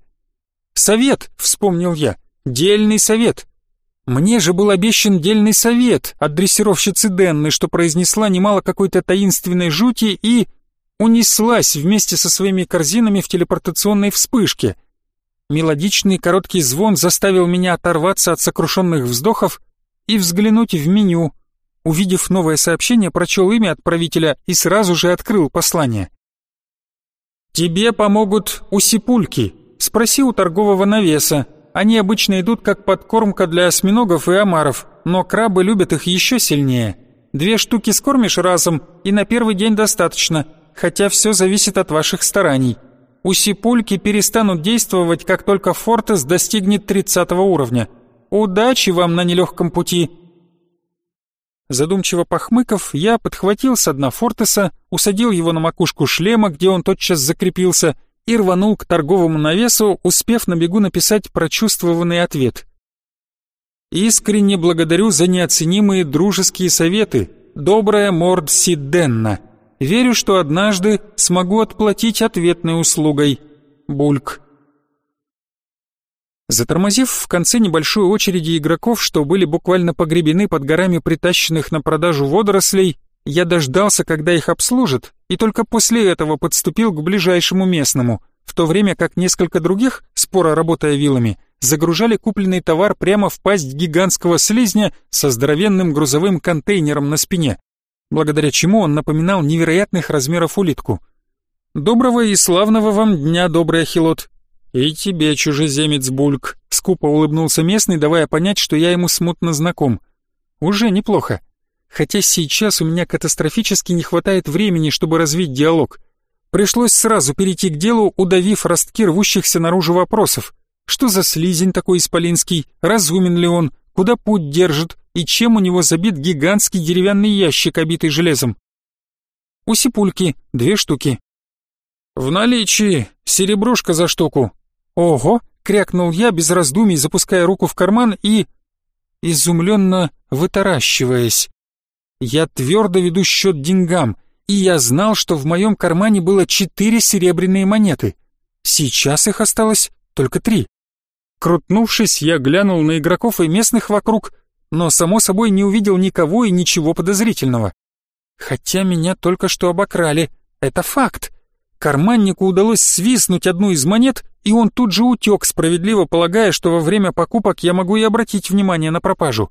«Совет!» — вспомнил я. Дельный совет. Мне же был обещан дельный совет от дрессировщицы Денны, что произнесла немало какой-то таинственной жути и унеслась вместе со своими корзинами в телепортационной вспышке. Мелодичный короткий звон заставил меня оторваться от сокрушенных вздохов и взглянуть в меню. Увидев новое сообщение, прочел имя отправителя и сразу же открыл послание. «Тебе помогут усипульки. Спроси у торгового навеса. Они обычно идут как подкормка для осьминогов и омаров, но крабы любят их еще сильнее. Две штуки скормишь разом, и на первый день достаточно, хотя все зависит от ваших стараний. Усипульки перестанут действовать, как только Фортес достигнет 30 уровня. Удачи вам на нелегком пути!» Задумчиво похмыков, я подхватил с дна Фортеса, усадил его на макушку шлема, где он тотчас закрепился, и рванул к торговому навесу, успев на бегу написать прочувствованный ответ. «Искренне благодарю за неоценимые дружеские советы, добрая Морд Сиденна. Верю, что однажды смогу отплатить ответной услугой. Бульк». Затормозив в конце небольшой очереди игроков, что были буквально погребены под горами притащенных на продажу водорослей, я дождался, когда их обслужат, и только после этого подступил к ближайшему местному, в то время как несколько других, споро работая вилами, загружали купленный товар прямо в пасть гигантского слизня со здоровенным грузовым контейнером на спине, благодаря чему он напоминал невероятных размеров улитку. «Доброго и славного вам дня, добрый Ахилот!» «И тебе, чужеземец Бульк», — скупо улыбнулся местный, давая понять, что я ему смутно знаком. «Уже неплохо. Хотя сейчас у меня катастрофически не хватает времени, чтобы развить диалог. Пришлось сразу перейти к делу, удавив ростки рвущихся наружу вопросов. Что за слизень такой исполинский? Разумен ли он? Куда путь держит? И чем у него забит гигантский деревянный ящик, обитый железом? Усипульки, две штуки. «В наличии, серебрушка за штуку», «Ого!» — крякнул я, без раздумий, запуская руку в карман и... изумленно вытаращиваясь. Я твердо веду счет деньгам, и я знал, что в моем кармане было четыре серебряные монеты. Сейчас их осталось только три. Крутнувшись, я глянул на игроков и местных вокруг, но, само собой, не увидел никого и ничего подозрительного. Хотя меня только что обокрали, это факт. Карманнику удалось свистнуть одну из монет, и он тут же утек, справедливо полагая, что во время покупок я могу и обратить внимание на пропажу.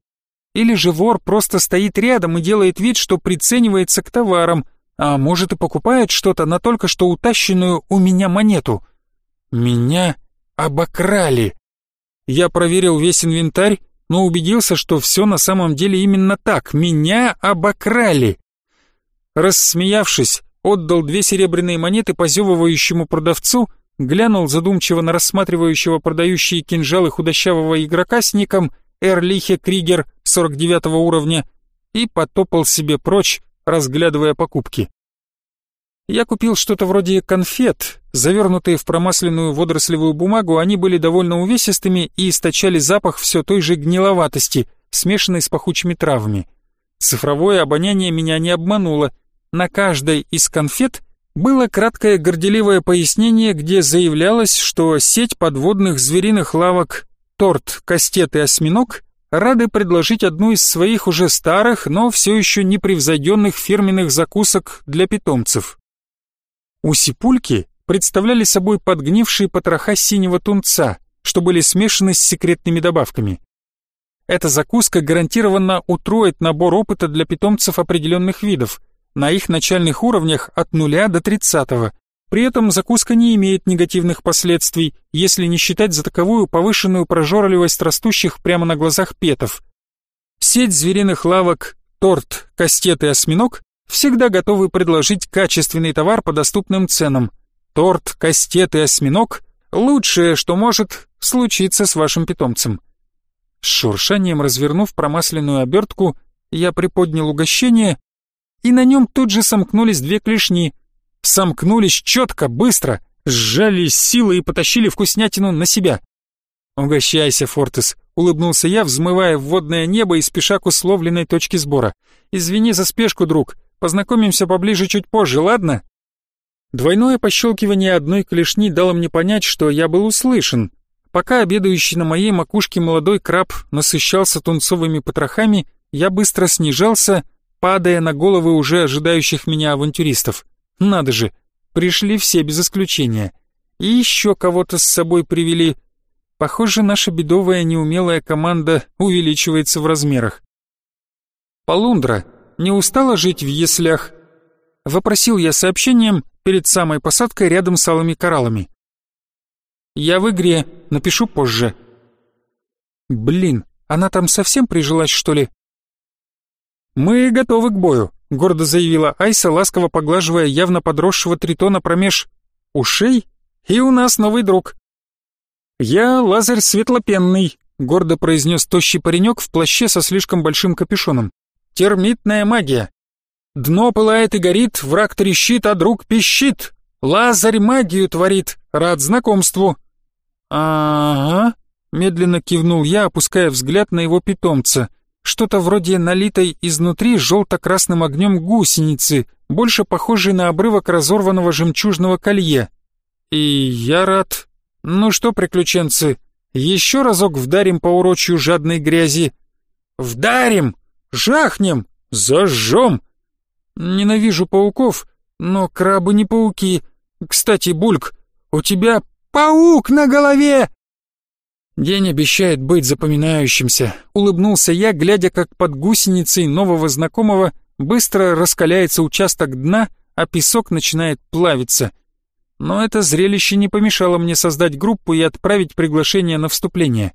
Или же вор просто стоит рядом и делает вид, что приценивается к товарам, а может и покупает что-то на только что утащенную у меня монету. Меня обокрали. Я проверил весь инвентарь, но убедился, что все на самом деле именно так. Меня обокрали. Рассмеявшись, отдал две серебряные монеты позевывающему продавцу — глянул задумчиво на рассматривающего продающие кинжалы худощавого игрока с ником Эрлихе Кригер 49 уровня и потопал себе прочь, разглядывая покупки. Я купил что-то вроде конфет, завернутые в промасленную водорослевую бумагу, они были довольно увесистыми и источали запах все той же гниловатости, смешанной с пахучими травами. Цифровое обоняние меня не обмануло. На каждой из конфет было краткое горделивое пояснение, где заявлялось, что сеть подводных звериных лавок «Торт, Кастет и Осьминог» рады предложить одну из своих уже старых, но все еще непревзойденных фирменных закусок для питомцев. Усипульки представляли собой подгнившие потроха синего тунца, что были смешаны с секретными добавками. Эта закуска гарантированно утроит набор опыта для питомцев определенных видов – на их начальных уровнях от 0 до 30. При этом закуска не имеет негативных последствий, если не считать за таковую повышенную прожорливость растущих прямо на глазах петов. Сеть звериных лавок «Торт», «Кастет» и «Осьминог» всегда готовы предложить качественный товар по доступным ценам. Торт, кастет и осьминог – лучшее, что может случиться с вашим питомцем. С шуршанием развернув промасленную обертку, я приподнял угощение и на нем тут же сомкнулись две клешни. Сомкнулись четко, быстро, сжались силой и потащили вкуснятину на себя. «Угощайся, Фортес», — улыбнулся я, взмывая в водное небо и спеша к условленной точке сбора. «Извини за спешку, друг, познакомимся поближе чуть позже, ладно?» Двойное пощелкивание одной клешни дало мне понять, что я был услышан. Пока обедающий на моей макушке молодой краб насыщался тунцовыми потрохами, я быстро снижался падая на головы уже ожидающих меня авантюристов. Надо же, пришли все без исключения. И еще кого-то с собой привели. Похоже, наша бедовая неумелая команда увеличивается в размерах. «Полундра, не устала жить в яслях?» Вопросил я сообщением, перед самой посадкой рядом с алыми кораллами. «Я в игре, напишу позже». «Блин, она там совсем прижилась, что ли?» «Мы готовы к бою», — гордо заявила Айса, ласково поглаживая явно подросшего тритона промеж ушей, и у нас новый друг. «Я Лазарь Светлопенный», — гордо произнес тощий паренек в плаще со слишком большим капюшоном. «Термитная магия. Дно пылает и горит, враг трещит, а друг пищит. Лазарь магию творит, рад знакомству». «Ага», — медленно кивнул я, опуская взгляд на его питомца. Что-то вроде налитой изнутри желто-красным огнем гусеницы, больше похожей на обрывок разорванного жемчужного колье. И я рад. Ну что, приключенцы, еще разок вдарим по урочью жадной грязи. Вдарим! Жахнем! Зажжем! Ненавижу пауков, но крабы не пауки. Кстати, Бульк, у тебя паук на голове! День обещает быть запоминающимся. Улыбнулся я, глядя, как под гусеницей нового знакомого быстро раскаляется участок дна, а песок начинает плавиться. Но это зрелище не помешало мне создать группу и отправить приглашение на вступление.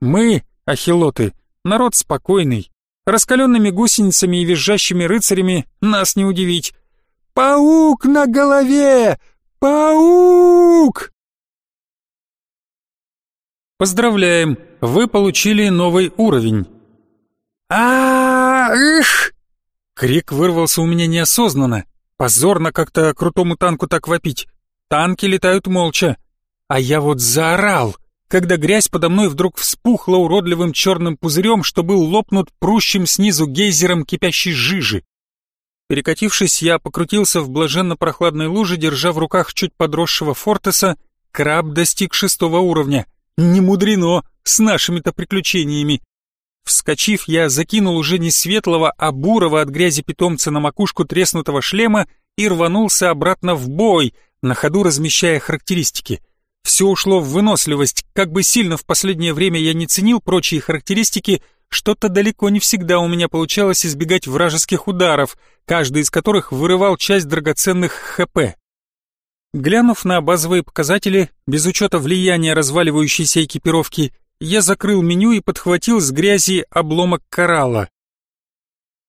Мы, ахилоты, народ спокойный. Раскаленными гусеницами и визжащими рыцарями нас не удивить. «Паук на голове! Паук!» Поздравляем, вы получили новый уровень. а их! Крик вырвался у меня неосознанно. Позорно как-то крутому танку так вопить. Танки летают молча. А я вот заорал, когда грязь подо мной вдруг вспухла уродливым черным пузырем, что был лопнут прущим снизу гейзером кипящей жижи. Перекатившись, я покрутился в блаженно-прохладной луже, держа в руках чуть подросшего Фортеса, краб достиг шестого уровня. Не мудрено, с нашими-то приключениями. Вскочив, я закинул уже не светлого, а бурого от грязи питомца на макушку треснутого шлема и рванулся обратно в бой, на ходу размещая характеристики. Все ушло в выносливость, как бы сильно в последнее время я не ценил прочие характеристики, что-то далеко не всегда у меня получалось избегать вражеских ударов, каждый из которых вырывал часть драгоценных ХП. Глянув на базовые показатели, без учета влияния разваливающейся экипировки, я закрыл меню и подхватил с грязи обломок коралла.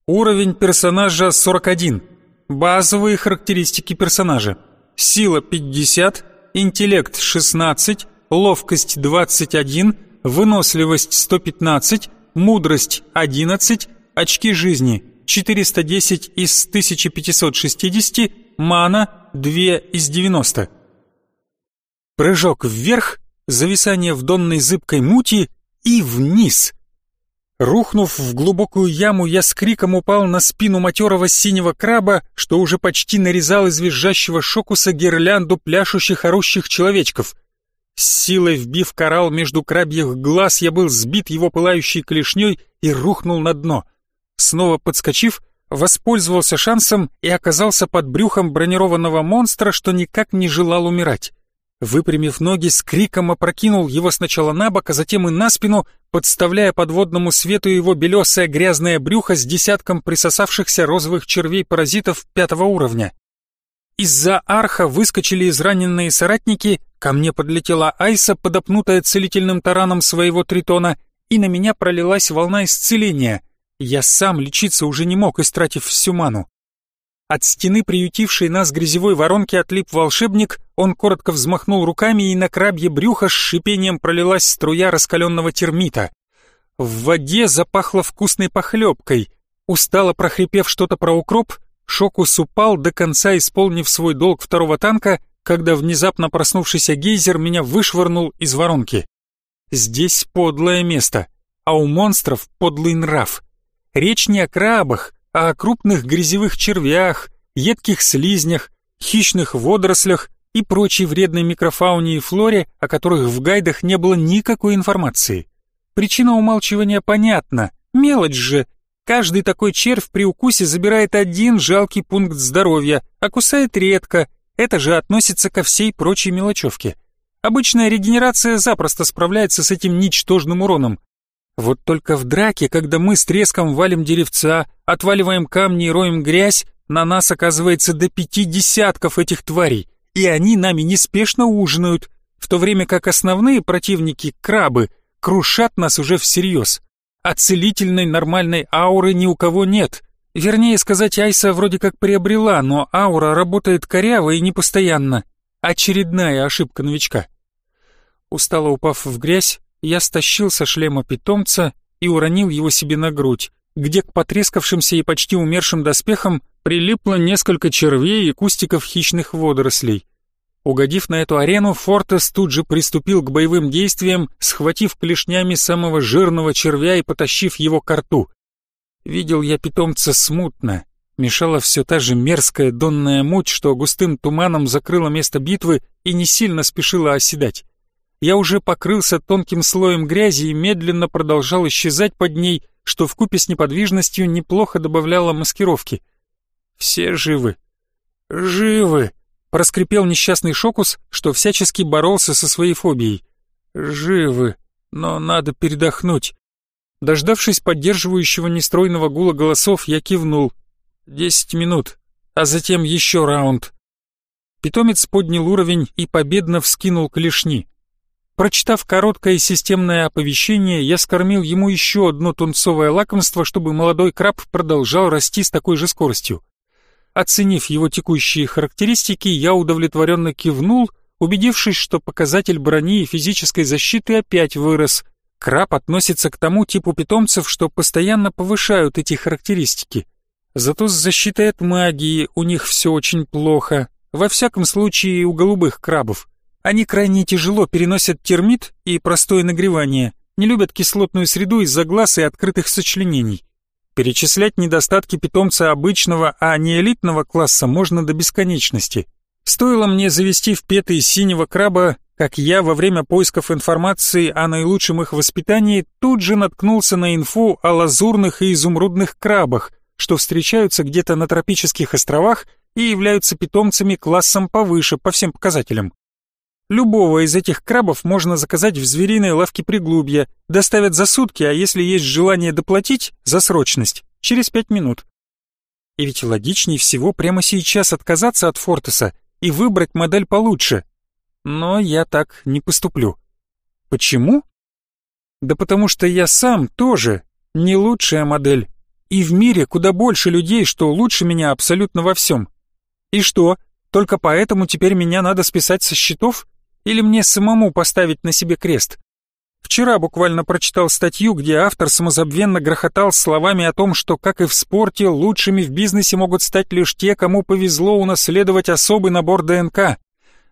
Уровень персонажа 41. Базовые характеристики персонажа. Сила 50, интеллект 16, ловкость 21, выносливость 115, мудрость 11, очки жизни 410 из 1560, мана 2 из 90. Прыжок вверх зависание в донной зыбкой мути и вниз. Рухнув в глубокую яму, я с криком упал на спину матерого синего краба, что уже почти нарезал из визжащего шокуса гирлянду пляшущих орущих человечков. С силой вбив коралл между крабьих глаз, я был сбит его пылающей клешней и рухнул на дно. Снова подскочив, воспользовался шансом и оказался под брюхом бронированного монстра, что никак не желал умирать. Выпрямив ноги, с криком опрокинул его сначала на бок, а затем и на спину, подставляя подводному свету его белесое грязное брюхо с десятком присосавшихся розовых червей-паразитов пятого уровня. Из-за арха выскочили израненные соратники, ко мне подлетела Айса, подопнутая целительным тараном своего тритона, и на меня пролилась волна исцеления. Я сам лечиться уже не мог, истратив всю ману. От стены, приютившей нас грязевой воронки, отлип волшебник, он коротко взмахнул руками, и на крабье брюхо с шипением пролилась струя раскаленного термита. В воде запахло вкусной похлебкой. Устало прохрипев что-то про укроп, Шокус упал, до конца исполнив свой долг второго танка, когда внезапно проснувшийся гейзер меня вышвырнул из воронки. Здесь подлое место, а у монстров подлый нрав. Речь не о крабах, а о крупных грязевых червях, едких слизнях, хищных водорослях и прочей вредной микрофауне и флоре, о которых в гайдах не было никакой информации. Причина умалчивания понятна, мелочь же. Каждый такой червь при укусе забирает один жалкий пункт здоровья, а кусает редко, это же относится ко всей прочей мелочевке. Обычная регенерация запросто справляется с этим ничтожным уроном, вот только в драке, когда мы с треском валим деревца, отваливаем камни и роем грязь, На нас оказывается до пяти десятков этих тварей, и они нами неспешно ужинают, в то время как основные противники, крабы, крушат нас уже всерьез. А целительной нормальной ауры ни у кого нет. Вернее сказать, Айса вроде как приобрела, но аура работает коряво и непостоянно. Очередная ошибка новичка. Устало упав в грязь, я стащил со шлема питомца и уронил его себе на грудь, где к потрескавшимся и почти умершим доспехам прилипло несколько червей и кустиков хищных водорослей. Угодив на эту арену, Фортес тут же приступил к боевым действиям, схватив клешнями самого жирного червя и потащив его к рту. Видел я питомца смутно, мешала все та же мерзкая донная муть, что густым туманом закрыла место битвы и не сильно спешила оседать я уже покрылся тонким слоем грязи и медленно продолжал исчезать под ней, что вкупе с неподвижностью неплохо добавляло маскировки. Все живы. Живы, проскрипел несчастный Шокус, что всячески боролся со своей фобией. Живы, но надо передохнуть. Дождавшись поддерживающего нестройного гула голосов, я кивнул. Десять минут, а затем еще раунд. Питомец поднял уровень и победно вскинул клешни. Прочитав короткое системное оповещение, я скормил ему еще одно тунцовое лакомство, чтобы молодой краб продолжал расти с такой же скоростью. Оценив его текущие характеристики, я удовлетворенно кивнул, убедившись, что показатель брони и физической защиты опять вырос. Краб относится к тому типу питомцев, что постоянно повышают эти характеристики. Зато с защитой от магии у них все очень плохо, во всяком случае у голубых крабов. Они крайне тяжело переносят термит и простое нагревание, не любят кислотную среду из-за глаз и открытых сочленений. Перечислять недостатки питомца обычного, а не элитного класса можно до бесконечности. Стоило мне завести в петы синего краба, как я во время поисков информации о наилучшем их воспитании тут же наткнулся на инфу о лазурных и изумрудных крабах, что встречаются где-то на тропических островах и являются питомцами классом повыше по всем показателям. Любого из этих крабов можно заказать в звериной лавке приглубья. Доставят за сутки, а если есть желание доплатить, за срочность, через пять минут. И ведь логичнее всего прямо сейчас отказаться от Фортеса и выбрать модель получше. Но я так не поступлю. Почему? Да потому что я сам тоже не лучшая модель. И в мире куда больше людей, что лучше меня абсолютно во всем. И что, только поэтому теперь меня надо списать со счетов? Или мне самому поставить на себе крест? Вчера буквально прочитал статью, где автор самозабвенно грохотал словами о том, что, как и в спорте, лучшими в бизнесе могут стать лишь те, кому повезло унаследовать особый набор ДНК.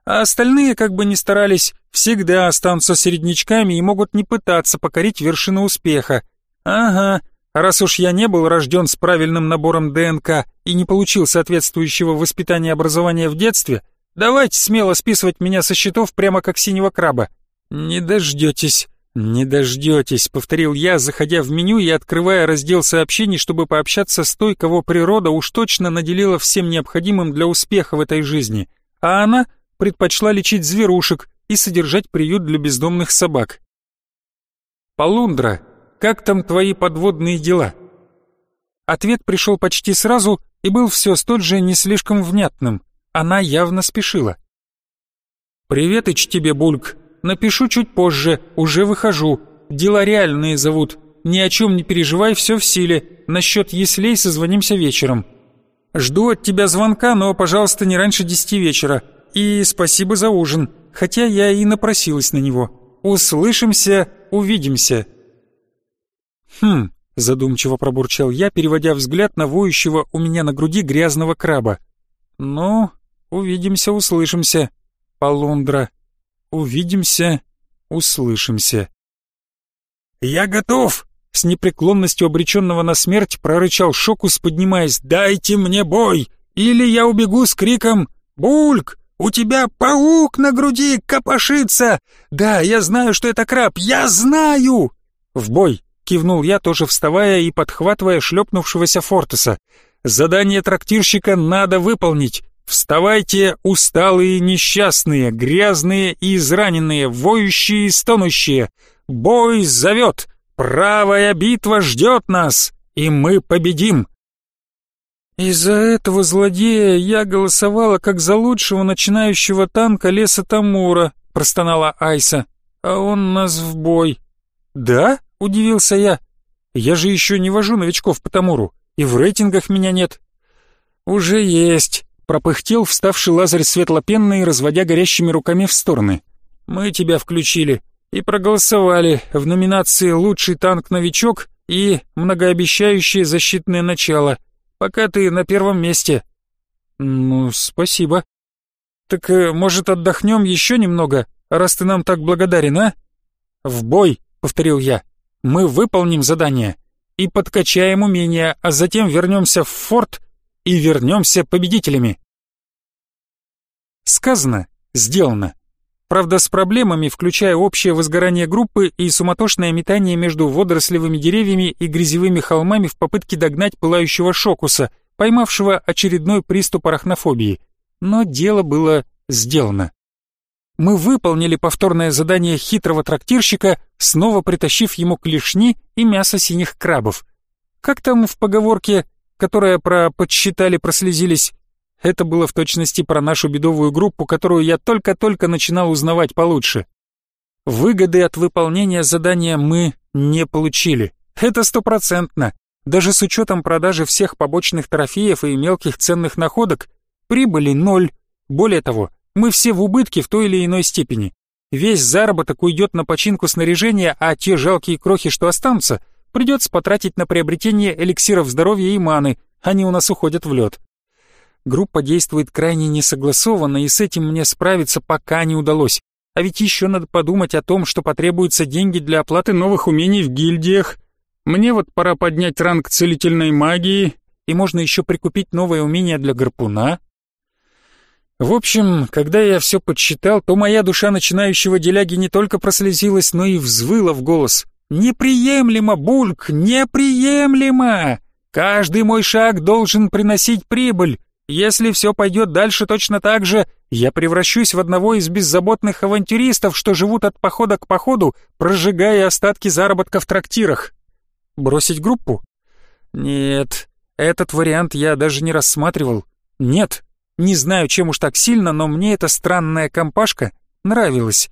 А остальные, как бы ни старались, всегда останутся середнячками и могут не пытаться покорить вершину успеха. Ага, раз уж я не был рожден с правильным набором ДНК и не получил соответствующего воспитания и образования в детстве, Давайте смело списывать меня со счетов прямо как синего краба. Не дождетесь, не дождетесь, повторил я, заходя в меню и открывая раздел сообщений, чтобы пообщаться с той, кого природа уж точно наделила всем необходимым для успеха в этой жизни. А она предпочла лечить зверушек и содержать приют для бездомных собак. Полундра, как там твои подводные дела? Ответ пришел почти сразу и был все столь же не слишком внятным. Она явно спешила. «Приветыч тебе, Бульк. Напишу чуть позже, уже выхожу. Дела реальные зовут. Ни о чем не переживай, все в силе. Насчет яслей созвонимся вечером. Жду от тебя звонка, но, пожалуйста, не раньше десяти вечера. И спасибо за ужин, хотя я и напросилась на него. Услышимся, увидимся». «Хм», задумчиво пробурчал я, переводя взгляд на воющего у меня на груди грязного краба. «Ну, Увидимся, услышимся. Полундра. Увидимся, услышимся. «Я готов!» — с непреклонностью обреченного на смерть прорычал Шокус, поднимаясь. «Дайте мне бой! Или я убегу с криком «Бульк! У тебя паук на груди копошится! Да, я знаю, что это краб! Я знаю!» «В бой!» — кивнул я, тоже вставая и подхватывая шлепнувшегося Фортеса. «Задание трактирщика надо выполнить!» Вставайте, усталые, несчастные, грязные и израненные, воющие и стонущие. Бой зовет, правая битва ждет нас, и мы победим. «Из-за этого злодея я голосовала как за лучшего начинающего танка леса Тамура», — простонала Айса. «А он нас в бой». «Да?» — удивился я. «Я же еще не вожу новичков по Тамуру, и в рейтингах меня нет». «Уже есть», — пропыхтел вставший Лазарь светлопенный, разводя горящими руками в стороны. «Мы тебя включили и проголосовали в номинации «Лучший танк-новичок» и «Многообещающее защитное начало». Пока ты на первом месте». «Ну, спасибо». «Так, э, может, отдохнем еще немного, раз ты нам так благодарен, а?» «В бой», — повторил я. «Мы выполним задание и подкачаем умения, а затем вернемся в форт и вернемся победителями». Сказано, сделано. Правда, с проблемами, включая общее возгорание группы и суматошное метание между водорослевыми деревьями и грязевыми холмами в попытке догнать пылающего шокуса, поймавшего очередной приступ арахнофобии. Но дело было сделано. Мы выполнили повторное задание хитрого трактирщика, снова притащив ему клешни и мясо синих крабов. Как там в поговорке, которая про «подсчитали, прослезились», это было в точности про нашу бедовую группу, которую я только-только начинал узнавать получше. Выгоды от выполнения задания мы не получили. Это стопроцентно. Даже с учетом продажи всех побочных трофеев и мелких ценных находок, прибыли ноль. Более того, мы все в убытке в той или иной степени. Весь заработок уйдет на починку снаряжения, а те жалкие крохи, что останутся, придется потратить на приобретение эликсиров здоровья и маны, они у нас уходят в лед. Группа действует крайне несогласованно, и с этим мне справиться пока не удалось. А ведь еще надо подумать о том, что потребуются деньги для оплаты новых умений в гильдиях. Мне вот пора поднять ранг целительной магии, и можно еще прикупить новое умение для гарпуна. В общем, когда я все подсчитал, то моя душа начинающего деляги не только прослезилась, но и взвыла в голос. «Неприемлемо, Бульк, неприемлемо! Каждый мой шаг должен приносить прибыль, если все пойдет дальше точно так же, я превращусь в одного из беззаботных авантюристов, что живут от похода к походу, прожигая остатки заработка в трактирах. Бросить группу? Нет, этот вариант я даже не рассматривал. Нет, не знаю, чем уж так сильно, но мне эта странная компашка нравилась.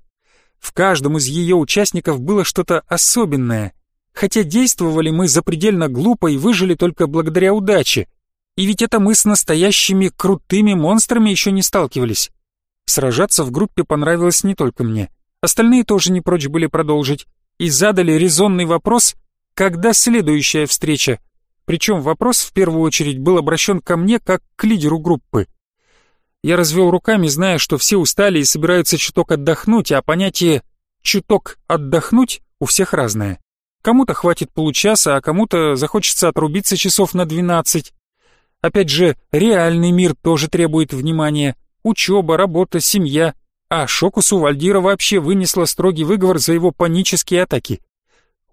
В каждом из ее участников было что-то особенное, хотя действовали мы запредельно глупо и выжили только благодаря удаче. И ведь это мы с настоящими крутыми монстрами еще не сталкивались. Сражаться в группе понравилось не только мне. Остальные тоже не прочь были продолжить. И задали резонный вопрос, когда следующая встреча. Причем вопрос в первую очередь был обращен ко мне как к лидеру группы. Я развел руками, зная, что все устали и собираются чуток отдохнуть, а понятие «чуток отдохнуть» у всех разное. Кому-то хватит получаса, а кому-то захочется отрубиться часов на двенадцать. Опять же, реальный мир тоже требует внимания. Учеба, работа, семья. А Шокусу Вальдира вообще вынесла строгий выговор за его панические атаки.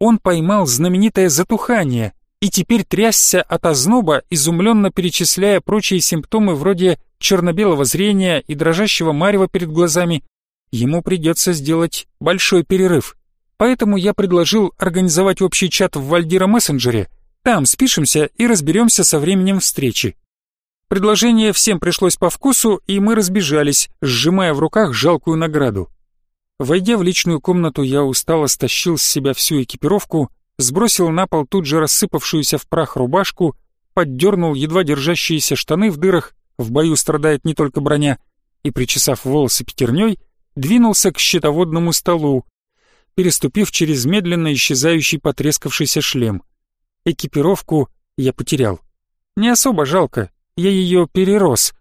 Он поймал знаменитое затухание и теперь трясся от озноба, изумленно перечисляя прочие симптомы вроде черно-белого зрения и дрожащего марева перед глазами. Ему придется сделать большой перерыв. Поэтому я предложил организовать общий чат в Вальдира мессенджере, там спишемся и разберемся со временем встречи. Предложение всем пришлось по вкусу, и мы разбежались, сжимая в руках жалкую награду. Войдя в личную комнату, я устало стащил с себя всю экипировку, сбросил на пол тут же рассыпавшуюся в прах рубашку, поддернул едва держащиеся штаны в дырах, в бою страдает не только броня, и, причесав волосы пятерней, двинулся к щитоводному столу, переступив через медленно исчезающий потрескавшийся шлем — Экипировку я потерял. Не особо жалко, я ее перерос.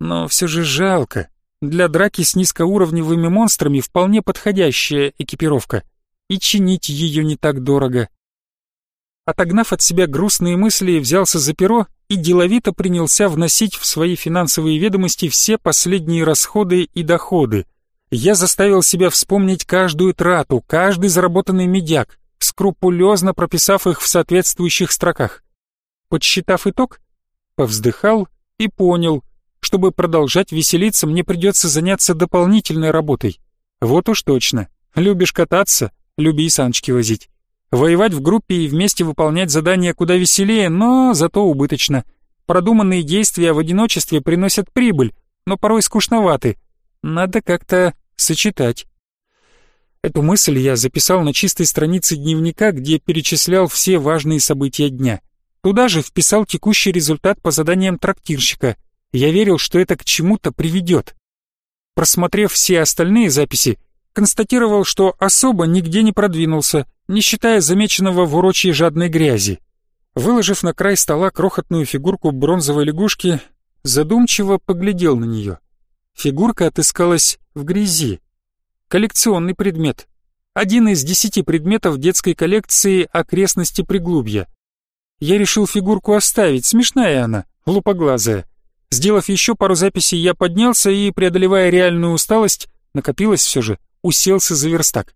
Но все же жалко. Для драки с низкоуровневыми монстрами вполне подходящая экипировка. И чинить ее не так дорого. Отогнав от себя грустные мысли, взялся за перо и деловито принялся вносить в свои финансовые ведомости все последние расходы и доходы. Я заставил себя вспомнить каждую трату, каждый заработанный медяк, скрупулезно прописав их в соответствующих строках. Подсчитав итог, повздыхал и понял, чтобы продолжать веселиться, мне придется заняться дополнительной работой. Вот уж точно. Любишь кататься, люби и саночки возить. Воевать в группе и вместе выполнять задания куда веселее, но зато убыточно. Продуманные действия в одиночестве приносят прибыль, но порой скучноваты. Надо как-то сочетать. Эту мысль я записал на чистой странице дневника, где перечислял все важные события дня. Туда же вписал текущий результат по заданиям трактирщика. Я верил, что это к чему-то приведет. Просмотрев все остальные записи, констатировал, что особо нигде не продвинулся, не считая замеченного в урочье жадной грязи. Выложив на край стола крохотную фигурку бронзовой лягушки, задумчиво поглядел на нее. Фигурка отыскалась в грязи. Коллекционный предмет. Один из десяти предметов детской коллекции окрестности Приглубья. Я решил фигурку оставить, смешная она, лупоглазая. Сделав еще пару записей, я поднялся и, преодолевая реальную усталость, накопилось все же, уселся за верстак.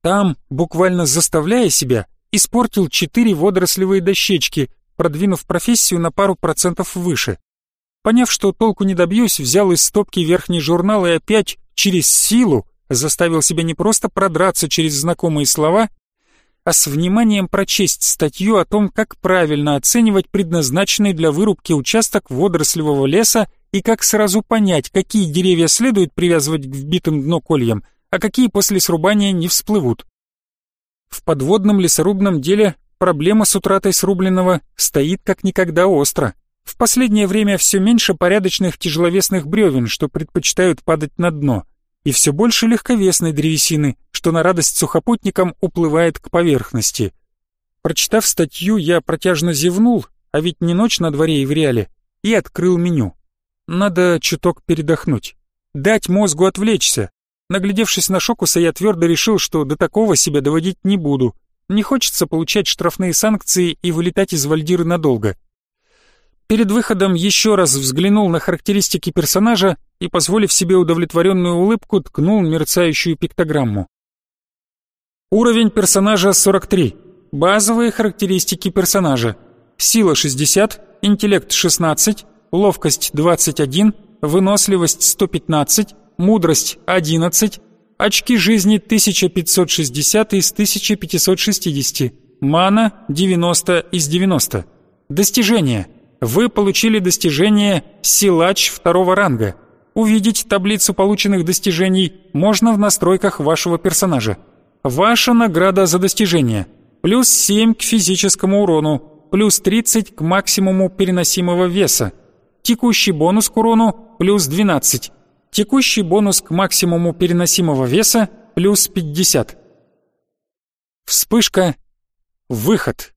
Там, буквально заставляя себя, испортил четыре водорослевые дощечки, продвинув профессию на пару процентов выше. Поняв, что толку не добьюсь, взял из стопки верхний журнал и опять, через силу, заставил себя не просто продраться через знакомые слова, а с вниманием прочесть статью о том, как правильно оценивать предназначенный для вырубки участок водорослевого леса и как сразу понять, какие деревья следует привязывать к вбитым дно кольям, а какие после срубания не всплывут. В подводном лесорубном деле проблема с утратой срубленного стоит как никогда остро. В последнее время все меньше порядочных тяжеловесных бревен, что предпочитают падать на дно, и все больше легковесной древесины, что на радость сухопутникам уплывает к поверхности. Прочитав статью, я протяжно зевнул, а ведь не ночь на дворе и в реале, и открыл меню. Надо чуток передохнуть, дать мозгу отвлечься, Наглядевшись на Шокуса, я твердо решил, что до такого себя доводить не буду. Не хочется получать штрафные санкции и вылетать из Вальдиры надолго. Перед выходом еще раз взглянул на характеристики персонажа и, позволив себе удовлетворенную улыбку, ткнул мерцающую пиктограмму. Уровень персонажа 43. Базовые характеристики персонажа. Сила 60, интеллект 16, ловкость 21, выносливость 115, мудрость 11, очки жизни 1560 из 1560, мана 90 из 90. Достижение. Вы получили достижение «Силач» второго ранга. Увидеть таблицу полученных достижений можно в настройках вашего персонажа. Ваша награда за достижение. Плюс 7 к физическому урону, плюс 30 к максимуму переносимого веса. Текущий бонус к урону плюс 12. Текущий бонус к максимуму переносимого веса плюс 50. Вспышка. Выход.